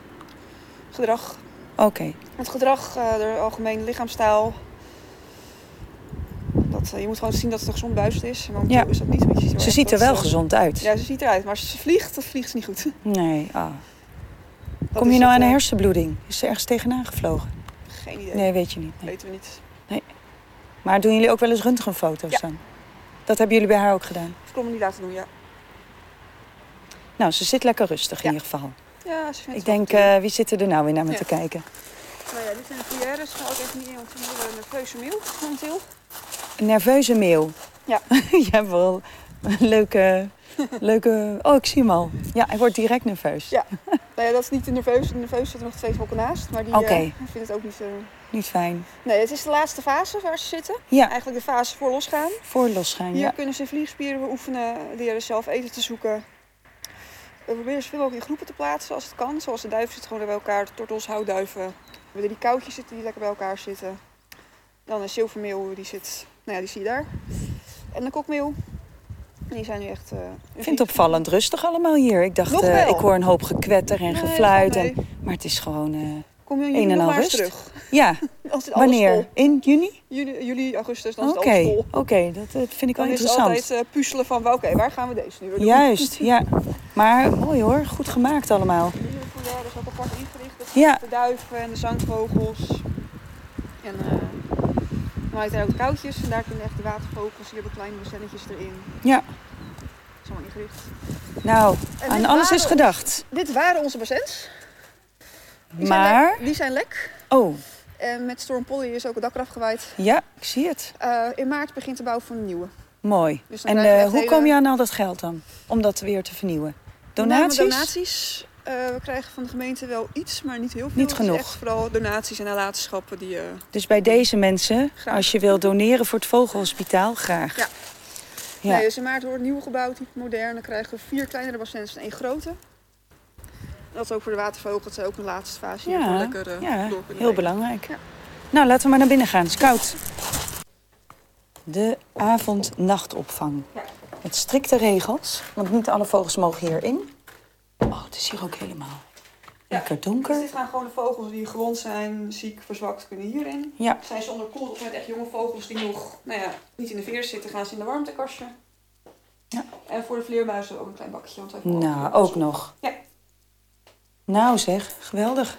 Gedrag. Oké, Het gedrag, eh, de algemene lichaamstaal. Dat, eh, je moet gewoon zien dat het een gezond buis is. En Ja. is dat niet. je ziet ze ziet er dat, wel gezond uit. Ja, ze ziet eruit. Maar als ze vliegt, dan vliegt ze niet goed. Nee, ah. Dat Kom je nou aan een eh, hersenbloeding? Is ze ergens tegenaan gevlogen? Geen idee. Nee, weet je niet. nee. weten we niet. Maar doen jullie ook wel eens röntgenfoto's Ja. dan? Dat hebben jullie bij haar ook gedaan? Ik kon me niet laten doen, ja. Nou, ze zit lekker rustig in Ja. ieder geval. Ja, ze vindt Ik denk, eh, wie zit er nou weer naar me Ja. te kijken? Nou ja, dit zijn de fouillères. Ga ook even niet in, want we hebben een nerveuze meel momenteel. Een nerveuze meeuw. Ja. Je hebt wel een leuke, leuke... Oh, ik zie hem al. Ja, hij wordt direct nerveus. Ja. nou ja, dat is niet de nerveus. De nerveus zitten nog twee volken naast. Maar die Oké. eh, vindt het ook niet... eh, Niet fijn. Nee, het is de laatste fase waar ze zitten. Ja. Eigenlijk de fase voor losgaan. Voor losgaan, Hier ja. kunnen ze vliegspieren beoefenen, leren zelf eten te zoeken. We proberen zoveel mogelijk in groepen te plaatsen als het kan. Zoals de duiven zitten gewoon bij elkaar, de tortels, houtduiven. We hebben die koutjes zitten die lekker bij elkaar zitten. Dan een zilvermeel, die zit, nou ja, die zie je daar. En de kokmeel. Die zijn nu echt... eh, Ik vind het opvallend rustig allemaal hier. Ik dacht, eh, ik hoor een hoop gekwetter en Nee, gefluit. En, maar het is gewoon eh Kom je in maar rust. terug. Ja, wanneer? In juni? Juli, juli, augustus, dan Oké, is het oké, dat, dat vind ik wel Dan is het interessant. altijd eh, puzzelen van, oké, waar gaan we deze nu weer doen? Juist, ja. Maar mooi hoor, goed gemaakt allemaal. Hier daar is ook apart ingericht. Dat Ja. De duiven en de zangvogels. En eh dan maak je daar ook de koutjes. En daar kunnen echt de watervogels. Die hebben kleine bestelletjes erin. Ja, Dat is allemaal ingericht. nou, En aan alles is gedacht. Dit waren onze patiënts. Die zijn Maar, lek- die zijn lek. oh, En met Storm Polly is ook het dak eraf gewaaid. ja, ik zie het. Eh, in maart begint de bouw van een nieuwe. Mooi. Dus En eh, hoe hele- kom je aan al dat geld dan? Om dat weer te vernieuwen? Donaties? donaties. Eh, we krijgen van de gemeente wel iets, maar niet heel veel. Niet genoeg. echt vooral donaties en nalatenschappen die... Dus bij deze mensen, Graag. als je wil doneren voor het Vogelhospitaal, graag. Ja. Ja. Nee, dus in maart wordt het nieuw gebouwd, modern. Dan krijgen we vier kleinere bassins en één grote. Dat is ook voor de watervogels ook een laatste fase. Ja, lekker eh, ja heel belangrijk. Ja. Nou, laten we maar naar binnen gaan. Het is koud. De avond-nachtopvang. Ja. Met strikte regels, want niet alle vogels mogen hierin. Oh, het is hier ook helemaal lekker Dus donker. dit gaan gewoon de vogels die gewond zijn, ziek, verzwakt, kunnen hierin. Ja. Zijn ze onderkoeld of met echt jonge vogels die nog nou ja, niet in de veer zitten, gaan ze in de warmtekastje. Ja. En voor de vleermuizen ook een klein bakje. Want Nou, ook nog. Ja. Nou zeg, geweldig.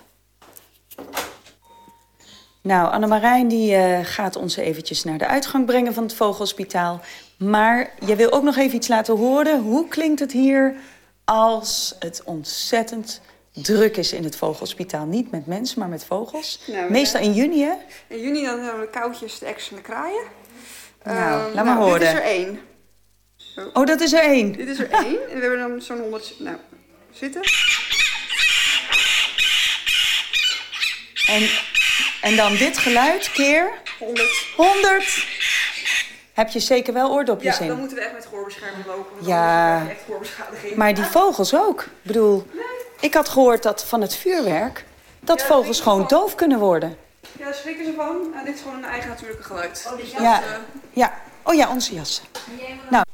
Nou, Annemarijn die eh, gaat ons eventjes naar de uitgang brengen van het Vogelhospitaal. Maar jij wil ook nog even iets laten horen. Hoe klinkt het hier als het ontzettend druk is in het Vogelhospitaal? Niet met mensen, maar met vogels. Nou, Meestal in juni, hè? In juni dan hebben we de koutjes, de en de kraaien. Nou, Ehm, laat maar Dit horen. is er één. Oh, dat is er één. Dit is er één. En we hebben dan zo'n honderd nou, zitten. En, en dan dit geluid keer 100. 100. Heb je zeker wel oordopjes Ja, in? dan moeten we echt met gehoorbescherming lopen. want Ja. anders krijg je echt gehoorbeschadiging. Maar die vogels ook. Ik bedoel, Ik had gehoord dat van het vuurwerk... dat vogels gewoon doof kunnen worden. Ja, daar schrikken ze van. En dit is gewoon een eigen natuurlijke geluid. Oh, die Ja, ja. Oh ja, onze jassen. Nou.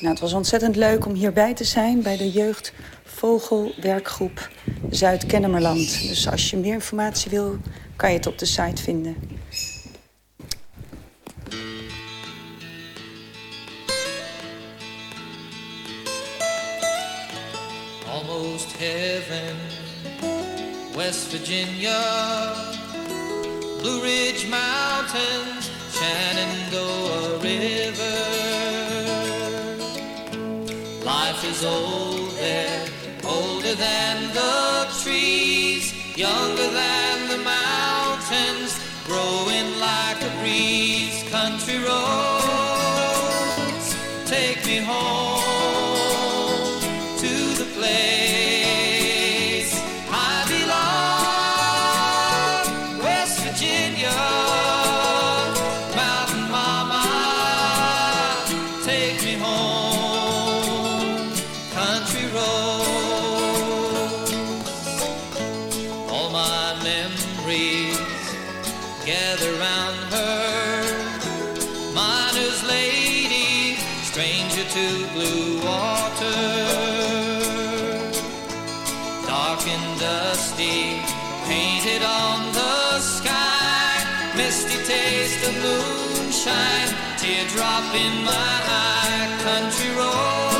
nou, het was ontzettend leuk om hierbij te zijn bij de jeugd Vogelwerkgroep Zuid-Kennemerland. Dus als je meer informatie wil, kan je het op de site vinden. almost heaven. West Virginia, Blue Ridge Mountains, Shenandoah River. Life is old the trees, younger than the mountains, growing like a breeze. Moonshine, teardrop in my eye. Country roads,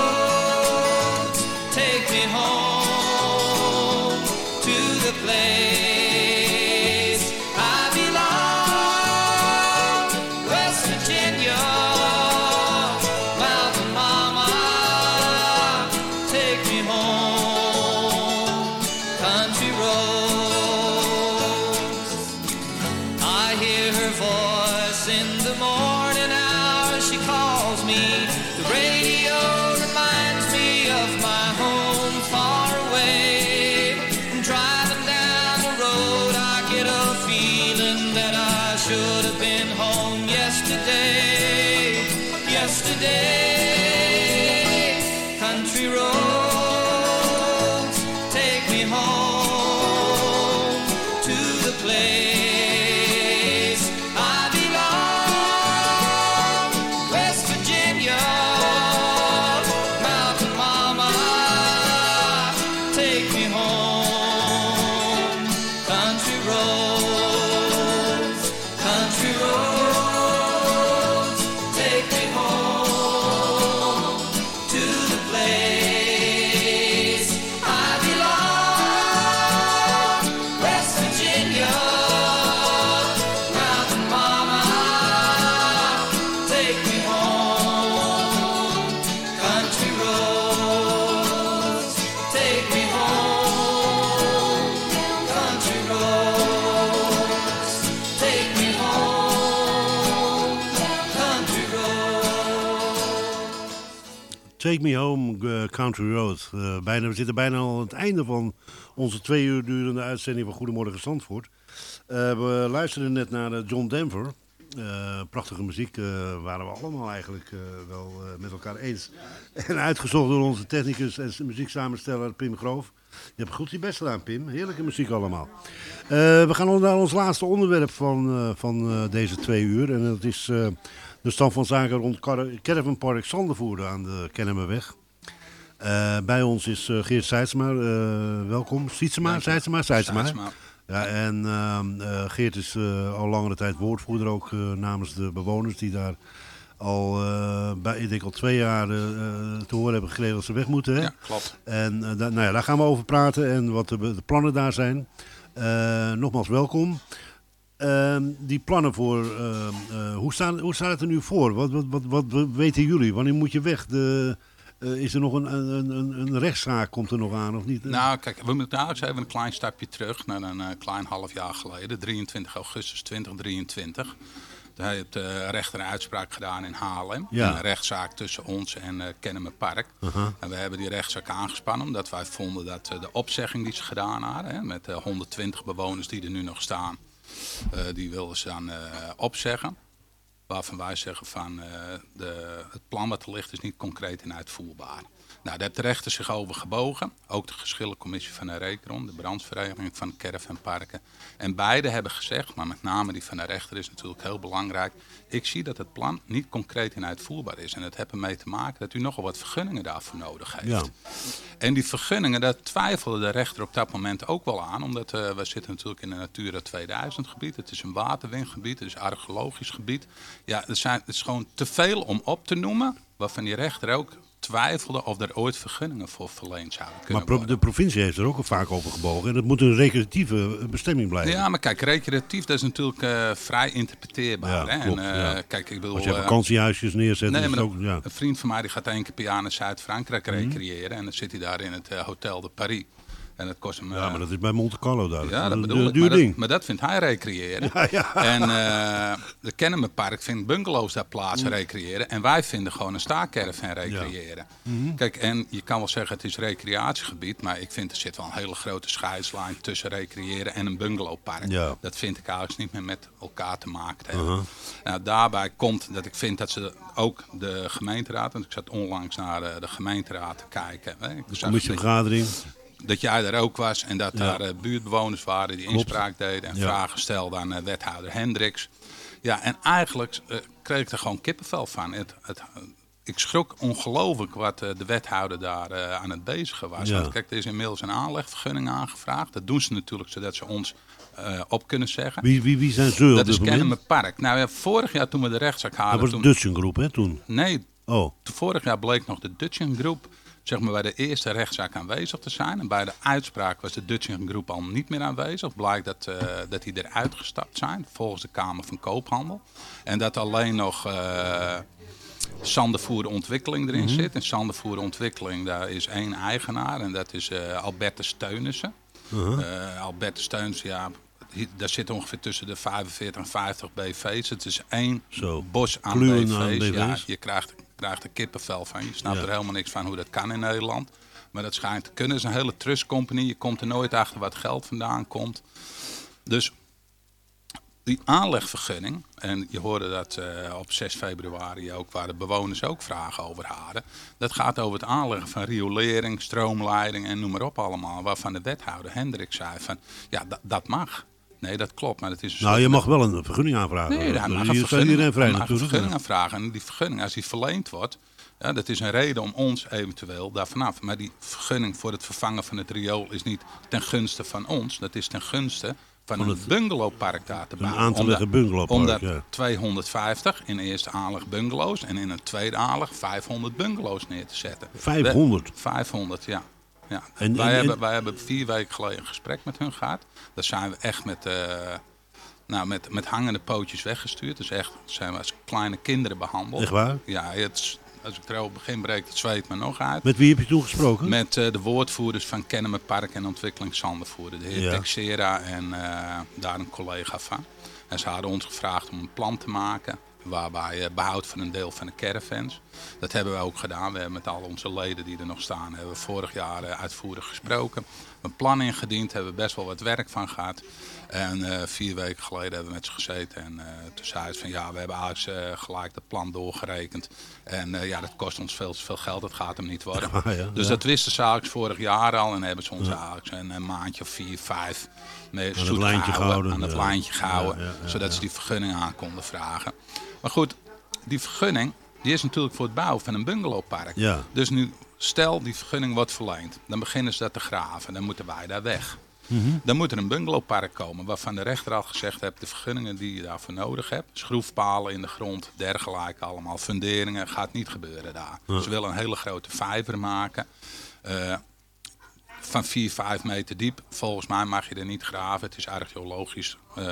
Me Home, eh, Country Road. Eh, bijna, we zitten bijna al aan het einde van onze twee uur durende uitzending van Goedemorgen Zandvoort. Eh, we luisterden net naar John Denver. Prachtige muziek waren we allemaal eigenlijk wel met elkaar eens. En uitgezocht door onze technicus en muzieksamensteller Pim Groof. Je hebt goed je best gedaan, Pim. Heerlijke muziek allemaal. We gaan naar ons laatste onderwerp van, van deze twee uur. En dat is de stand van zaken rond Car- Caravan Park Zandervoerde aan de Kennemerweg. Eh, bij ons is eh, Geert Seidsma. eh, welkom. Sietsema, hè? Seidsema. Ja, en ehm, eh, Geert is al langere tijd woordvoerder ook namens de bewoners die daar al, bij, ik denk al twee jaar te horen hebben gekregen dat ze weg moeten. Hè? Ja, klopt. En nou ja, daar gaan we over praten en wat de, de plannen daar zijn. Nogmaals welkom. Ehm, die plannen voor, ehm, eh, hoe, staan, hoe staat het er nu voor? Wat, wat, wat, wat weten jullie? Wanneer moet je weg? De, eh, is er nog een, een, een, een rechtszaak, komt er nog aan of niet? Nou, kijk, we moeten nou eens even een klein stapje terug naar een eh, klein half jaar geleden, 23 augustus 2023. Daar heeft de rechter een uitspraak gedaan in Haarlem. Ja. Een rechtszaak tussen ons en eh Kennemer Park. En we hebben die rechtszaak aangespannen omdat wij vonden dat de opzegging die ze gedaan hadden, hè, met de 120 bewoners die er nu nog staan, die wilden ze dan eh, opzeggen. Waarvan wij zeggen van eh, de, het plan wat er ligt is niet concreet en uitvoerbaar. Nou, daar heeft de rechter zich over gebogen. Ook de geschillencommissie van de Rekron, de brandsvereniging van caravanparken. En beide hebben gezegd, maar met name die van de rechter is natuurlijk heel belangrijk. Ik zie dat het plan niet concreet en uitvoerbaar is. En het heeft ermee te maken dat u nogal wat vergunningen daarvoor nodig heeft. Ja. En die vergunningen, daar twijfelde de rechter op dat moment ook wel aan. Omdat eh, we zitten natuurlijk in een Natura 2000 gebied. Het is een waterwindgebied, het is archeologisch gebied. Ja, er zijn, het is gewoon te veel om op te noemen. Waarvan die rechter ook twijfelde of er ooit vergunningen voor verleend zouden kunnen Maar pro- de provincie heeft er ook al vaak over gebogen. En het moet een recreatieve eh, bestemming blijven. Ja, maar kijk, recreatief, dat is natuurlijk eh, vrij interpreteerbaar. Ja, hè? klopt, en, eh, ja. Kijk, ik bedoel, Als je eh, vakantiehuisjes neerzet, Nee, maar ook... Ja. een vriend van mij die gaat één keer per jaar naar Zuid-Frankrijk Mhm. recreëren. En dan zit hij daar in het Hotel de Paris. En dat kost hem... ja, eh, maar dat is bij Monte Carlo daar. ja, dat bedoel ik. duur Maar dat, maar dat vindt hij recreëren. Ja, ja. En eh de Kennemerpark vindt bungalows daar plaatsen recreëren. En wij vinden gewoon een staakerven recreëren. Mhm. Kijk, en je kan wel zeggen het is recreatiegebied. Maar ik vind er zit wel een hele grote scheidslijn tussen recreëren en een bungalowpark. Ja. Dat vind ik eigenlijk niet meer met elkaar te maken te hebben. Uh-huh. Nou, daarbij komt dat ik vind dat ze ook de gemeenteraad... want ik zat onlangs naar de, de gemeenteraad te kijken. Hè. Ik zag dat- Commissievergadering. Dat jij daar ook was en dat Ja. daar eh, buurtbewoners waren die Klopt. inspraak deden en Ja. vragen stelden aan eh, wethouder Hendricks. Ja, en eigenlijk eh, kreeg ik er gewoon kippenvel van. Het, het, ik schrok ongelooflijk wat de wethouder daar aan het bezigen was. Ja. Want kijk, er is inmiddels een aanlegvergunning aangevraagd. Dat doen ze natuurlijk zodat ze ons op kunnen zeggen. Wie, wie, wie zijn ze op dat is moment? Kennemerpark. Nou ja, vorig jaar toen we de rechtszaak Dat hadden... was de toen- Dutchen groep, hè, toen? Nee, Oh. vorig jaar bleek nog de Dutchen Groep zeg maar, bij de eerste rechtszaak aanwezig te zijn. En bij de uitspraak was de Dutchen Groep al niet meer aanwezig. Blijkt dat, eh, dat die eruit gestapt zijn, volgens de Kamer van Koophandel. En dat alleen nog eh Sandervoer Ontwikkeling erin Mhm. zit. En Sandervoer Ontwikkeling, daar is één eigenaar en dat is eh Albertus Teunissen. Uh-huh. Eh, Albertus Teunissen, ja, daar zit ongeveer tussen de 45 en 50 BV's. Het is één Zo, bos aan BV's. aan Ja, BV's. je krijgt, krijgt er kippenvel van. Je snapt Ja. er helemaal niks van hoe dat kan in Nederland. Maar dat schijnt te kunnen. Het is een hele trust company. Je komt er nooit achter wat geld vandaan komt. Dus die aanlegvergunning, en je hoorde dat eh, op 6 februari ook, waar de bewoners ook vragen over hadden. Dat gaat over het aanleggen van riolering, stroomleiding en noem maar op allemaal. Waarvan de wethouder Hendrik zei van, ja, dat mag. Nee, dat klopt, maar het is een Nou, je mag wel een vergunning aanvragen. Nee, hoor. mag een vergunning, iedereen vrij mag een vergunning aanvragen. En die vergunning, als die verleend wordt, ja, dat is een reden om ons eventueel daar vanaf. Maar die vergunning voor het vervangen van het riool is niet ten gunste van ons. Dat is ten gunste van, Van een bungalowpark daar te Een bouwen. aan te Omdat- leggen bungalowpark, Omdat ja. 250 in eerste aanleg bungalows en in een tweede aanleg 500 bungalows neer te zetten. 500? We- 500, ja. Ja. En- wij, en- hebben, en- wij hebben vier weken geleden een gesprek met hun gehad. Daar zijn we echt met, eh, nou, met, met hangende pootjes weggestuurd. Dus echt zijn we als kleine kinderen behandeld. Echt waar? Ja, het, als ik erover begin breekt het zweet me nog uit. Met wie heb je toen gesproken? Met eh, de woordvoerders van Kennemerpark en Ontwikkeling Sandervoerder. De heer Ja. Texera en eh, daar een collega van. En ze hadden ons gevraagd om een plan te maken. Waarbij eh, behoud van een deel van de caravans. Dat hebben we ook gedaan. We hebben met al onze leden die er nog staan, hebben we vorig jaar eh, uitvoerig gesproken. Een plan ingediend, hebben we best wel wat werk van gehad. En eh, vier weken geleden hebben we met ze gezeten. En eh, toen zei ze van ja, we hebben eigenlijk eh, gelijk dat plan doorgerekend. En ja, dat kost ons veel te veel geld, dat gaat hem niet worden. Ah, ja, dus ja. dat wisten ze eigenlijk vorig jaar al. En hebben ze ons Ja. eigenlijk een, maandje of vier, vijf mee het zoet lijntje gehouden, aan het lijntje gehouden. Zodat ze die vergunning aan konden vragen. Maar goed, die vergunning die is natuurlijk voor het bouwen van een bungalowpark. Dus nu, stel die vergunning wordt verleend. Dan beginnen ze dat te graven. Dan moeten wij daar weg. Mhm. Dan moet er een bungalowpark komen waarvan de rechter al gezegd heeft... de vergunningen die je daarvoor nodig hebt... schroefpalen in de grond, dergelijke allemaal, funderingen... gaat niet gebeuren daar. Ja. Ze willen een hele grote vijver maken... Eh, van 4, 5 meter diep. Volgens mij mag je er niet graven. Het is archeologisch eh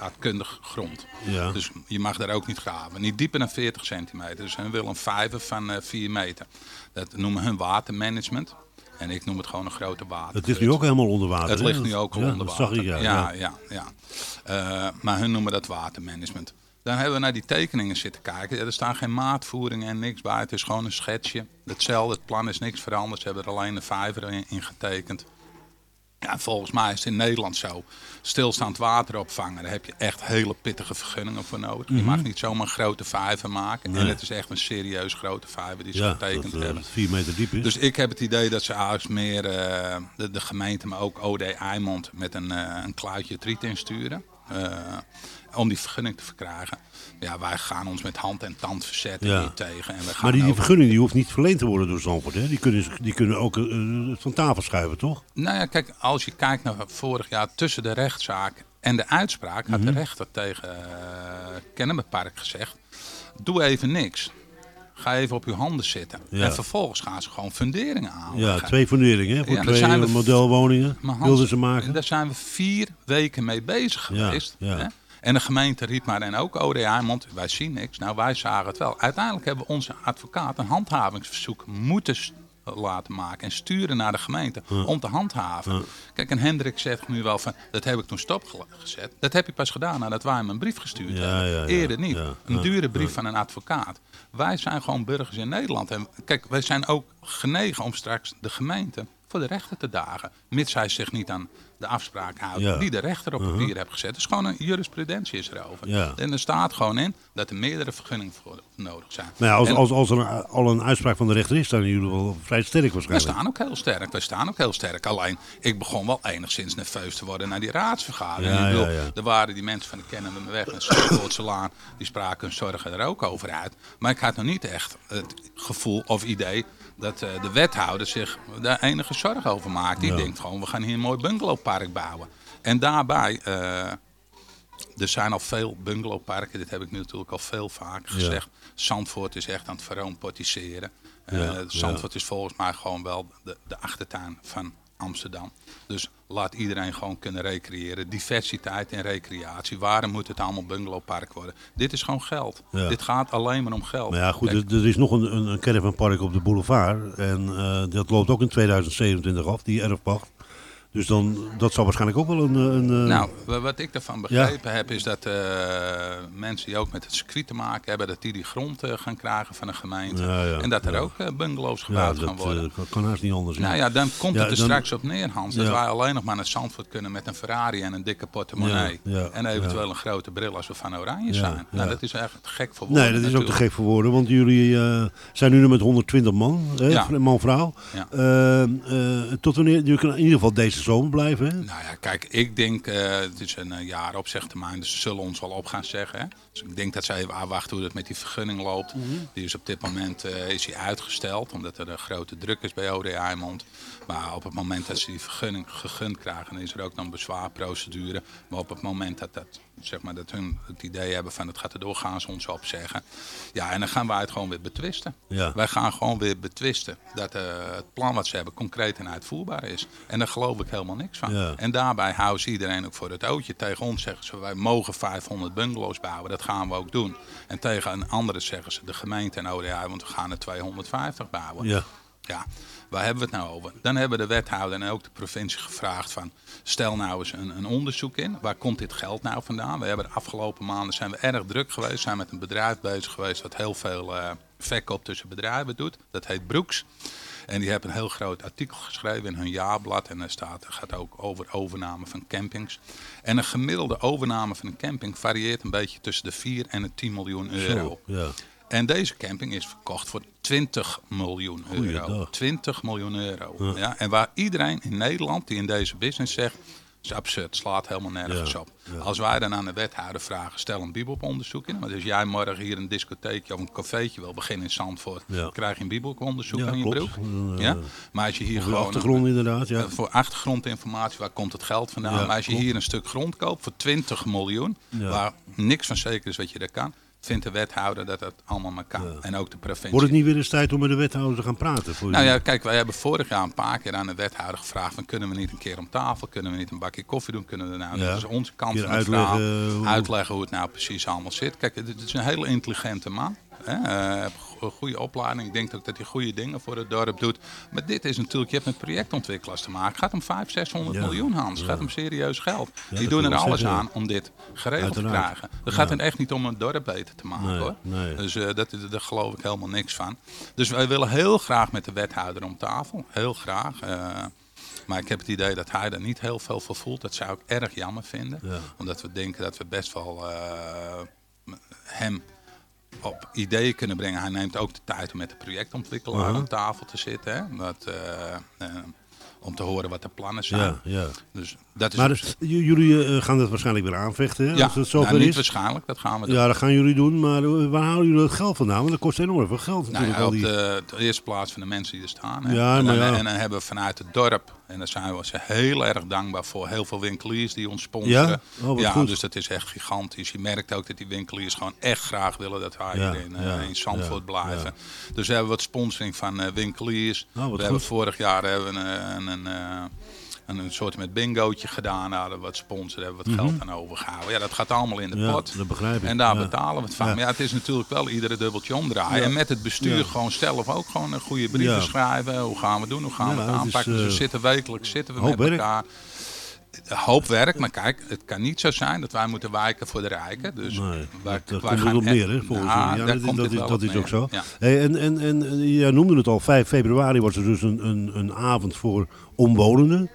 aardkundig grond. Ja. Dus je mag daar ook niet graven. Niet dieper dan 40 centimeter. Dus hun willen een vijver van eh 4 meter. Dat noemen hun watermanagement. En ik noem het gewoon een grote water. Het ligt nu ook helemaal onder water. Het ligt nu ook al ja, onder dat water. zag ik, ja. ja, ja. ja. Eh, maar hun noemen dat watermanagement. Dan hebben we naar die tekeningen zitten kijken. Er staan geen maatvoeringen en niks bij. Het is gewoon een schetsje. Hetzelfde, het plan is niks veranderd. Ze hebben er alleen een vijver in, in getekend. Ja, volgens mij is het in Nederland zo. Stilstaand water opvangen, daar heb je echt hele pittige vergunningen voor nodig. Je Mhm. mag niet zomaar grote vijver maken. Nee. En het is echt een serieus grote vijver die ze Ja, getekend dat, eh, hebben. vier meter diep is. Dus ik heb het idee dat ze eigenlijk meer eh, de, de gemeente, maar ook OD Eimond met een, eh, een kluitje het riet insturen. Om die vergunning te verkrijgen. Ja, wij gaan ons met hand en tand verzetten Ja. hier tegen. En we gaan Maar die, vergunning die hoeft niet verleend te worden door Zandvoort. Hè? Die, kunnen, die kunnen ook eh, van tafel schuiven, toch? Nou ja, kijk, als je kijkt naar vorig jaar tussen de rechtszaak en de uitspraak, had de Mhm. rechter tegen uh, Kennemerpark gezegd: doe even niks. Ga even op uw handen zitten. Ja. En vervolgens gaan ze gewoon funderingen aanleggen. Ja, twee funderingen hè? voor Ja, twee zijn we modelwoningen wilden ze maken. Daar zijn we vier weken mee bezig geweest. ja. Hè? En de gemeente riep maar en ook OD Eimond, wij zien niks. Nou, wij zagen het wel. Uiteindelijk hebben we onze advocaat een handhavingsverzoek moeten laten maken en sturen naar de gemeente Ja. om te handhaven. Ja. Kijk, en Hendrik zegt nu wel van, dat heb ik toen stopgezet. Dat heb je pas gedaan nadat wij hem een brief gestuurd Ja, hebben. Eerder niet. Een dure brief van een advocaat. Wij zijn gewoon burgers in Nederland. En kijk, wij zijn ook genegen om straks de gemeente voor de rechter te dagen. Mits hij zich niet aan de afspraak houdt Ja. die de rechter op Uh-huh. papier heeft gezet. Dus gewoon een jurisprudentie is erover. Ja. En er staat gewoon in dat er meerdere vergunningen voor nodig zijn. Ja, als, En- als, als er een- al een uitspraak van de rechter is, dan zijn jullie wel vrij sterk we waarschijnlijk. staan ook heel sterk. We staan ook heel sterk. Alleen, ik begon wel enigszins nerveus te worden naar die raadsvergadering. Ja, ik bedoel. Er waren die mensen van de Kennen we weg en die spraken hun zorgen er ook over uit. Maar ik had nog niet echt het gevoel of idee dat eh, de wethouder zich daar enige zorg over maakt. Die Ja. denkt gewoon, we gaan hier een mooi bungalowpark bouwen. En daarbij, eh, er zijn al veel bungalowparken, dit heb ik nu natuurlijk al veel vaker Ja. gezegd. Zandvoort is echt aan het verroomportiseren. Eh, Ja, Zandvoort is volgens mij gewoon wel de, de achtertuin van Amsterdam. Dus laat iedereen gewoon kunnen recreëren. Diversiteit en recreatie. Waarom moet het allemaal bungalowpark worden? Dit is gewoon geld. Ja. Dit gaat alleen maar om geld. Maar ja, goed, er, er is nog een, een, een caravanpark op de boulevard. En eh, dat loopt ook in 2027 af, die erfpacht. Dus dan, dat zal waarschijnlijk ook wel een... een eh, Nou, wa- wat ik daarvan begrepen heb, is dat eh, mensen die ook met het circuit te maken hebben, dat die die grond eh, gaan krijgen van de gemeente. Ja, ja, en dat er ja. ook eh, bungalows ja, gebouwd dat gaan worden. eh, kan- kan haast niet anders. Nou ja, dan komt Ja, het er dan- straks op neer, Hans. Dat Ja. wij alleen nog maar naar Zandvoort kunnen met een Ferrari en een dikke portemonnee. Ja, ja, en eventueel ja. een grote bril als we van Oranje Ja, zijn. Nou, ja. dat is echt gek voor woorden Nee, dat is ook te gek voor woorden. Want jullie eh, zijn nu nog met 120 man, hè, Ja. man-vrouw. Ja. Eh, eh, tot wanneer? Jullie kunnen in ieder geval deze zomer blijven. Hè? Nou ja, kijk, ik denk, eh, het is een eh, jaar opzegtermijn, dus ze zullen ons wel op gaan zeggen. Hè? Dus ik denk dat ze even afwachten hoe dat met die vergunning loopt. Mhm. Die is op dit moment eh, is die uitgesteld, omdat er een grote druk is bij OD Eimond. Maar op het moment dat ze die vergunning gegund krijgen, dan is er ook een bezwaarprocedure. Maar op het moment dat, dat, zeg maar, dat hun het idee hebben van het gaat erdoor, gaan ze ons opzeggen. Ja, en dan gaan wij het gewoon weer betwisten. Ja. Wij gaan gewoon weer betwisten dat eh, het plan wat ze hebben concreet en uitvoerbaar is. En daar geloof ik helemaal niks van. Ja. En daarbij houden ze iedereen ook voor het ootje. Tegen ons zeggen ze, wij mogen 500 bungalows bouwen. Dat gaan we ook doen. En tegen een andere zeggen ze, de gemeente en ODA, want we gaan er 250 bouwen. Ja. Ja, waar hebben we het nou over? Dan hebben de wethouder en ook de provincie gevraagd van... stel nou eens een, een onderzoek in. Waar komt dit geld nou vandaan? We hebben de afgelopen maanden zijn we erg druk geweest. zijn met een bedrijf bezig geweest... dat heel veel eh verkoop tussen bedrijven doet. Dat heet Broeks. En die hebben een heel groot artikel geschreven in hun jaarblad. En daar staat, het gaat ook over overname van campings. En een gemiddelde overname van een camping varieert een beetje tussen de 4 en de 10 miljoen euro. Ja. En deze camping is verkocht voor 20 miljoen euro. Goeiedag. 20 miljoen euro. Ja. Ja. En waar iedereen in Nederland die in deze business zegt... is absurd, slaat helemaal nergens Ja, op. Als wij dan aan de wethouder vragen, stel een bibelonderzoek in. Want als jij morgen hier een discotheekje of een cafeetje wil beginnen in Zandvoort... Ja. krijg je een bibelonderzoek Ja, aan je klopt. broek. Ja? Maar als je hier voor gewoon... achtergrond inderdaad, ja. eh, Voor achtergrondinformatie, waar komt het geld vandaan? Maar als je klopt. hier een stuk grond koopt voor 20 miljoen... Waar niks van zeker is wat je daar kan... vindt de wethouder dat dat allemaal maar kan. En ook de provincie. Wordt het niet weer eens tijd om met de wethouder te gaan praten? Voor Nou ja, kijk, wij hebben vorig jaar een paar keer aan de wethouder gevraagd: van, kunnen we niet een keer om tafel, kunnen we niet een bakje koffie doen, kunnen we nou, Ja. dat is onze kant van het verhaal, uitleggen hoe- uitleggen hoe het nou precies allemaal zit. Kijk, het is een hele intelligente man. Hè? eh, een goede opleiding. Ik denk ook dat hij goede dingen voor het dorp doet. Maar dit is natuurlijk, je hebt met projectontwikkelaars te maken. Het gaat om 500, 600 Ja. miljoen, Hans. Gaat om serieus geld. Die doen er alles zeggen, aan om dit geregeld Uiteraard. te krijgen. Het gaat er echt niet om een dorp beter te maken Nee, hoor. nee. Dus eh, dat, daar geloof ik helemaal niks van. Dus wij willen heel graag met de wethouder om tafel. Heel graag. Eh, Maar ik heb het idee dat hij er niet heel veel voor voelt. Dat zou ik erg jammer vinden. Ja. Omdat we denken dat we best wel eh, hem op ideeën kunnen brengen. Hij neemt ook de tijd om met de projectontwikkelaar aan tafel te zitten. Hè? Dat, eh, eh, om te horen wat de plannen zijn. Ja, ja. Dus dat is Maar dus, jullie eh, gaan dat waarschijnlijk weer aanvechten, hè, Ja, als het zover nou, niet is? waarschijnlijk, dat gaan we doen. Ja, dat gaan jullie doen, maar eh, waar halen jullie dat geld vandaan? Want dat kost enorm veel geld Nou natuurlijk. ja, al op die... de, de eerste plaats van de mensen die er staan. Hè. Ja, en, dan, ja. en dan hebben we vanuit het dorp, en daar zijn we ze heel erg dankbaar voor, heel veel winkeliers die ons sponsoren. Ja? Oh, wat ja, goed. dus dat is echt gigantisch. Je merkt ook dat die winkeliers gewoon echt graag willen dat wij hier in, ja, in Zandvoort blijven. Dus we hebben wat sponsoring van eh, winkeliers. Oh, wat we hebben goed. vorig jaar hebben we een, een, een, een, een soort met bingootje gedaan. Hadden wat sponsoren, hebben wat Mhm. geld aan overgehouden. Ja, dat gaat allemaal in de Ja, pot. dat begrijp ik. En daar Ja. betalen we het van. Ja. Maar ja, het is natuurlijk wel iedere dubbeltje omdraaien. En met het bestuur gewoon zelf ook gewoon een goede brieven schrijven. Hoe gaan we doen? Hoe gaan we het het is, aanpakken? dus we eh, zitten wekelijks zitten we met elkaar. Hoop werk, maar kijk, het kan niet zo zijn dat wij moeten wijken voor de rijken. Dus Nee, wij, dat, wij komt gaan op neer, hè, volgens Ja, jullie. Ja, dat, is, dat is ook zo. Ja. Hey, en, en, en jij noemde het al, 5 februari was er dus een, een, een avond voor omwonenden.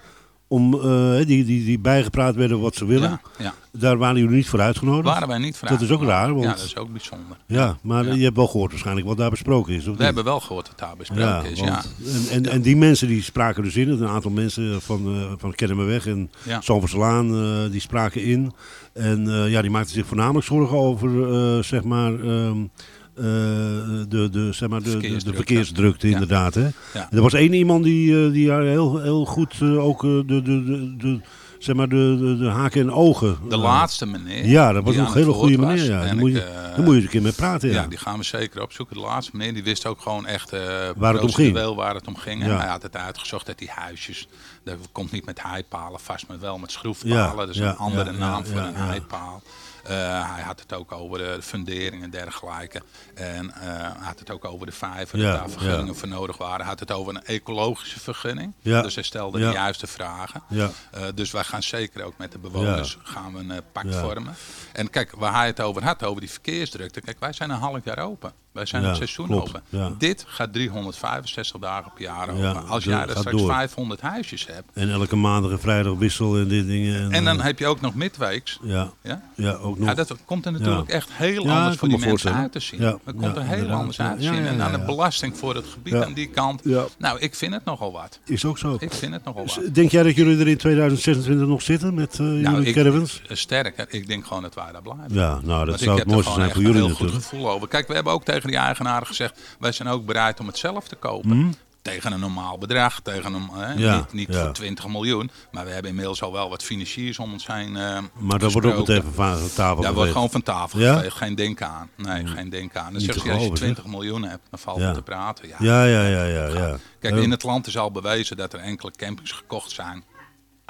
Om, eh, die, die, die bijgepraat werden wat ze willen. Ja, ja. Daar waren jullie niet voor uitgenodigd. Waren wij niet voor Dat is ook raar. Want, Ja, dat is ook bijzonder. Ja, maar je hebt wel gehoord waarschijnlijk wat daar besproken is. Of We hebben wel gehoord dat daar besproken is, ja. want- En, en, en die mensen die spraken dus in, een aantal mensen van, eh van Kennemerweg en Ja. Zalverslaan, eh die spraken in. En ja, die maakten zich voornamelijk zorgen over, zeg maar, ehm, eh, de, de, zeg maar de, de, de Verkeersdrukte. Ja. inderdaad. Hè? Ja. Er was één iemand die, eh, die heel, heel goed eh, ook eh, de, de, de, de, zeg maar de, de, de haken en ogen... De eh, laatste meneer. Ja, dat was nog een hele goede meneer. Ja. Daar moet, je, eh, daar moet je eens een keer mee praten. Ja. Ja. die gaan we zeker opzoeken. De laatste meneer die wist ook gewoon echt eh Waar het om ging. waar het om ging. En Ja. Hij had het uitgezocht dat die huisjes, dat komt niet met heipalen vast, maar wel met schroefpalen. Ja, dus ja, een andere ja, naam ja, voor ja, een ja. heipaal. Eh, hij had het ook over de fundering en dergelijke. En hij had het ook over de vijver, Ja, dat daar vergunningen ja. voor nodig waren. Hij had het over een ecologische vergunning. Ja. Dus hij stelde de juiste vragen. Eh, dus wij gaan zeker ook met de bewoners gaan we een pact vormen. En kijk, waar hij het over had, over die verkeersdrukte. Kijk, wij zijn een half jaar open. Wij zijn Ja, het seizoen klopt, open. ja. Dit gaat 365 dagen per jaar open. Ja, Als jij gaat straks door. 500 huisjes hebt. En elke maandag en vrijdag wissel en dit dingen. En, En dan eh, heb je ook nog midweeks. Ja, Ja? ja ook nog. Ja, dat komt er natuurlijk echt heel anders voor die me mensen voorstellen. uit te zien. Ja, Dat komt ja, er heel anders uit te zien. En aan ja, de belasting voor het gebied aan die kant. Ja. Nou, ik vind het nogal wat. Is ook zo. Ik vind het nogal wat. Denk jij dat jullie er in 2026 nog zitten met eh jullie Nou, ik, caravans? eh, sterker, ik denk gewoon dat wij daar blijven. Ja, nou, dat zou het mooiste zijn voor een jullie heel goed natuurlijk. gevoel over. Kijk, we hebben ook tegen die eigenaren gezegd, wij zijn ook bereid om het zelf te kopen. Mhm. Tegen een normaal bedrag, tegen een, hè, Ja, niet, niet ja. voor 20 miljoen. Maar we hebben inmiddels al wel wat financiers om ons heen eh Maar dat wordt ook meteen van tafel Dat wordt gewoon van tafel Ja? Geen denken aan. Nee, geen denken aan. Dan zeg je, als je geloven, 20 miljoen hebt, dan valt het te praten. Ja, Ja, ja, ja, ja. ja. Kijk, in het land is al bewezen dat er enkele campings gekocht zijn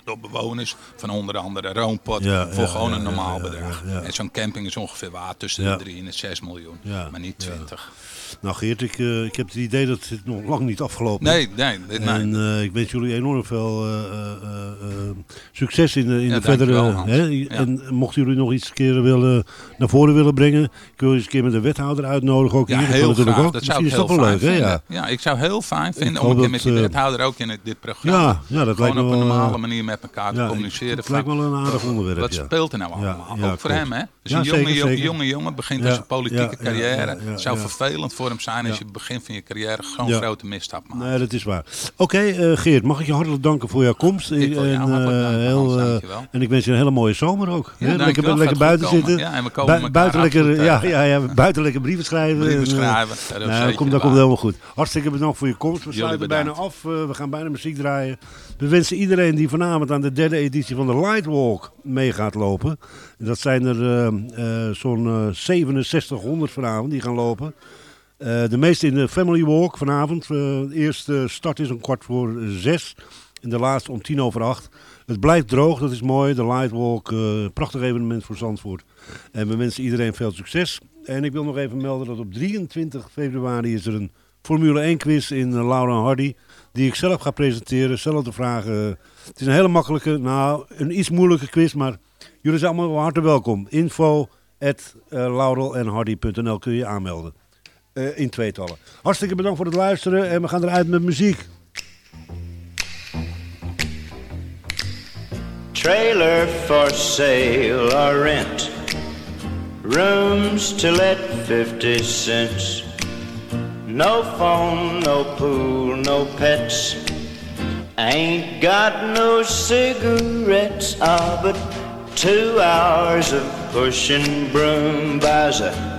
door bewoners van onder andere Roompot Ja, voor ja, gewoon een normaal bedrag. En zo'n camping is ongeveer waard tussen de 3 en de 6 miljoen, maar niet ja. 20. Nou Geert, ik, eh, ik heb het idee dat het nog lang niet afgelopen Nee, is. nee, dit- nee. En eh, ik wens jullie enorm veel eh, succes in de, in Ja, de verdere... Hans. Hè? Ja. En mochten jullie nog iets een keer willen, naar voren willen brengen, kun je eens een keer met de wethouder uitnodigen. Ook Ja, hier, heel graag. ook. Dat zou ik is heel wel leuk, hè? Ja. Ja, ik zou heel fijn vinden Ik om een keer met eh, wethouder ook in het- dit programma Ja, ja, dat lijkt me op een wel, normale manier met elkaar te communiceren. het lijkt wel een aardig onderwerp, Wat speelt er nou allemaal? ook voor hem, hè? Dus een jonge, jonge, jongen begint aan zijn politieke carrière. Het zou vervelend voor hem zijn als je begin van je carrière Ja. grote misstap maakt. Nee, dat is waar. Oké, eh, Geert, mag ik je hartelijk danken voor jouw komst. Ik wil jou en, eh, danken, heel, Hans, eh, en ik wens je een hele mooie zomer ook. Ja, lekker lekker buiten zitten. Ja, en we komen Bui- elkaar buiten lekker, ja, ja, ja, buiten lekker brieven schrijven. Brieven en, schrijven, dat nou, dat, komt, dat komt helemaal goed. Hartstikke bedankt voor je komst. We sluiten bijna af. We gaan bijna muziek draaien. We wensen iedereen die vanavond aan de derde editie van de Lightwalk mee gaat lopen. En Dat zijn er zo'n eh, 6700 vanavond die gaan lopen. Eh, de meeste in de Family Walk vanavond. Eh, de eerste start is om kwart voor zes. En de laatste om tien over acht. Het blijft droog, dat is mooi. De Lightwalk, eh prachtig evenement voor Zandvoort. En we wensen iedereen veel succes. En ik wil nog even melden dat op 23 februari is er een Formule 1 quiz in eh, Laura Hardy. Die ik zelf ga presenteren. Zelf de vragen. Het is een hele makkelijke, nou een iets moeilijke quiz. Maar jullie zijn allemaal hartelijk welkom. Info at laurelenhardy.nl kun je aanmelden. Eh, in tweetallen. Hartstikke bedankt voor het luisteren en we gaan eruit met muziek. Trailer for sale or rent. Rooms to let 50 cents. No phone, no pool, no pets. Ain't got no cigarettes, ah, but two hours of pushing broom buys a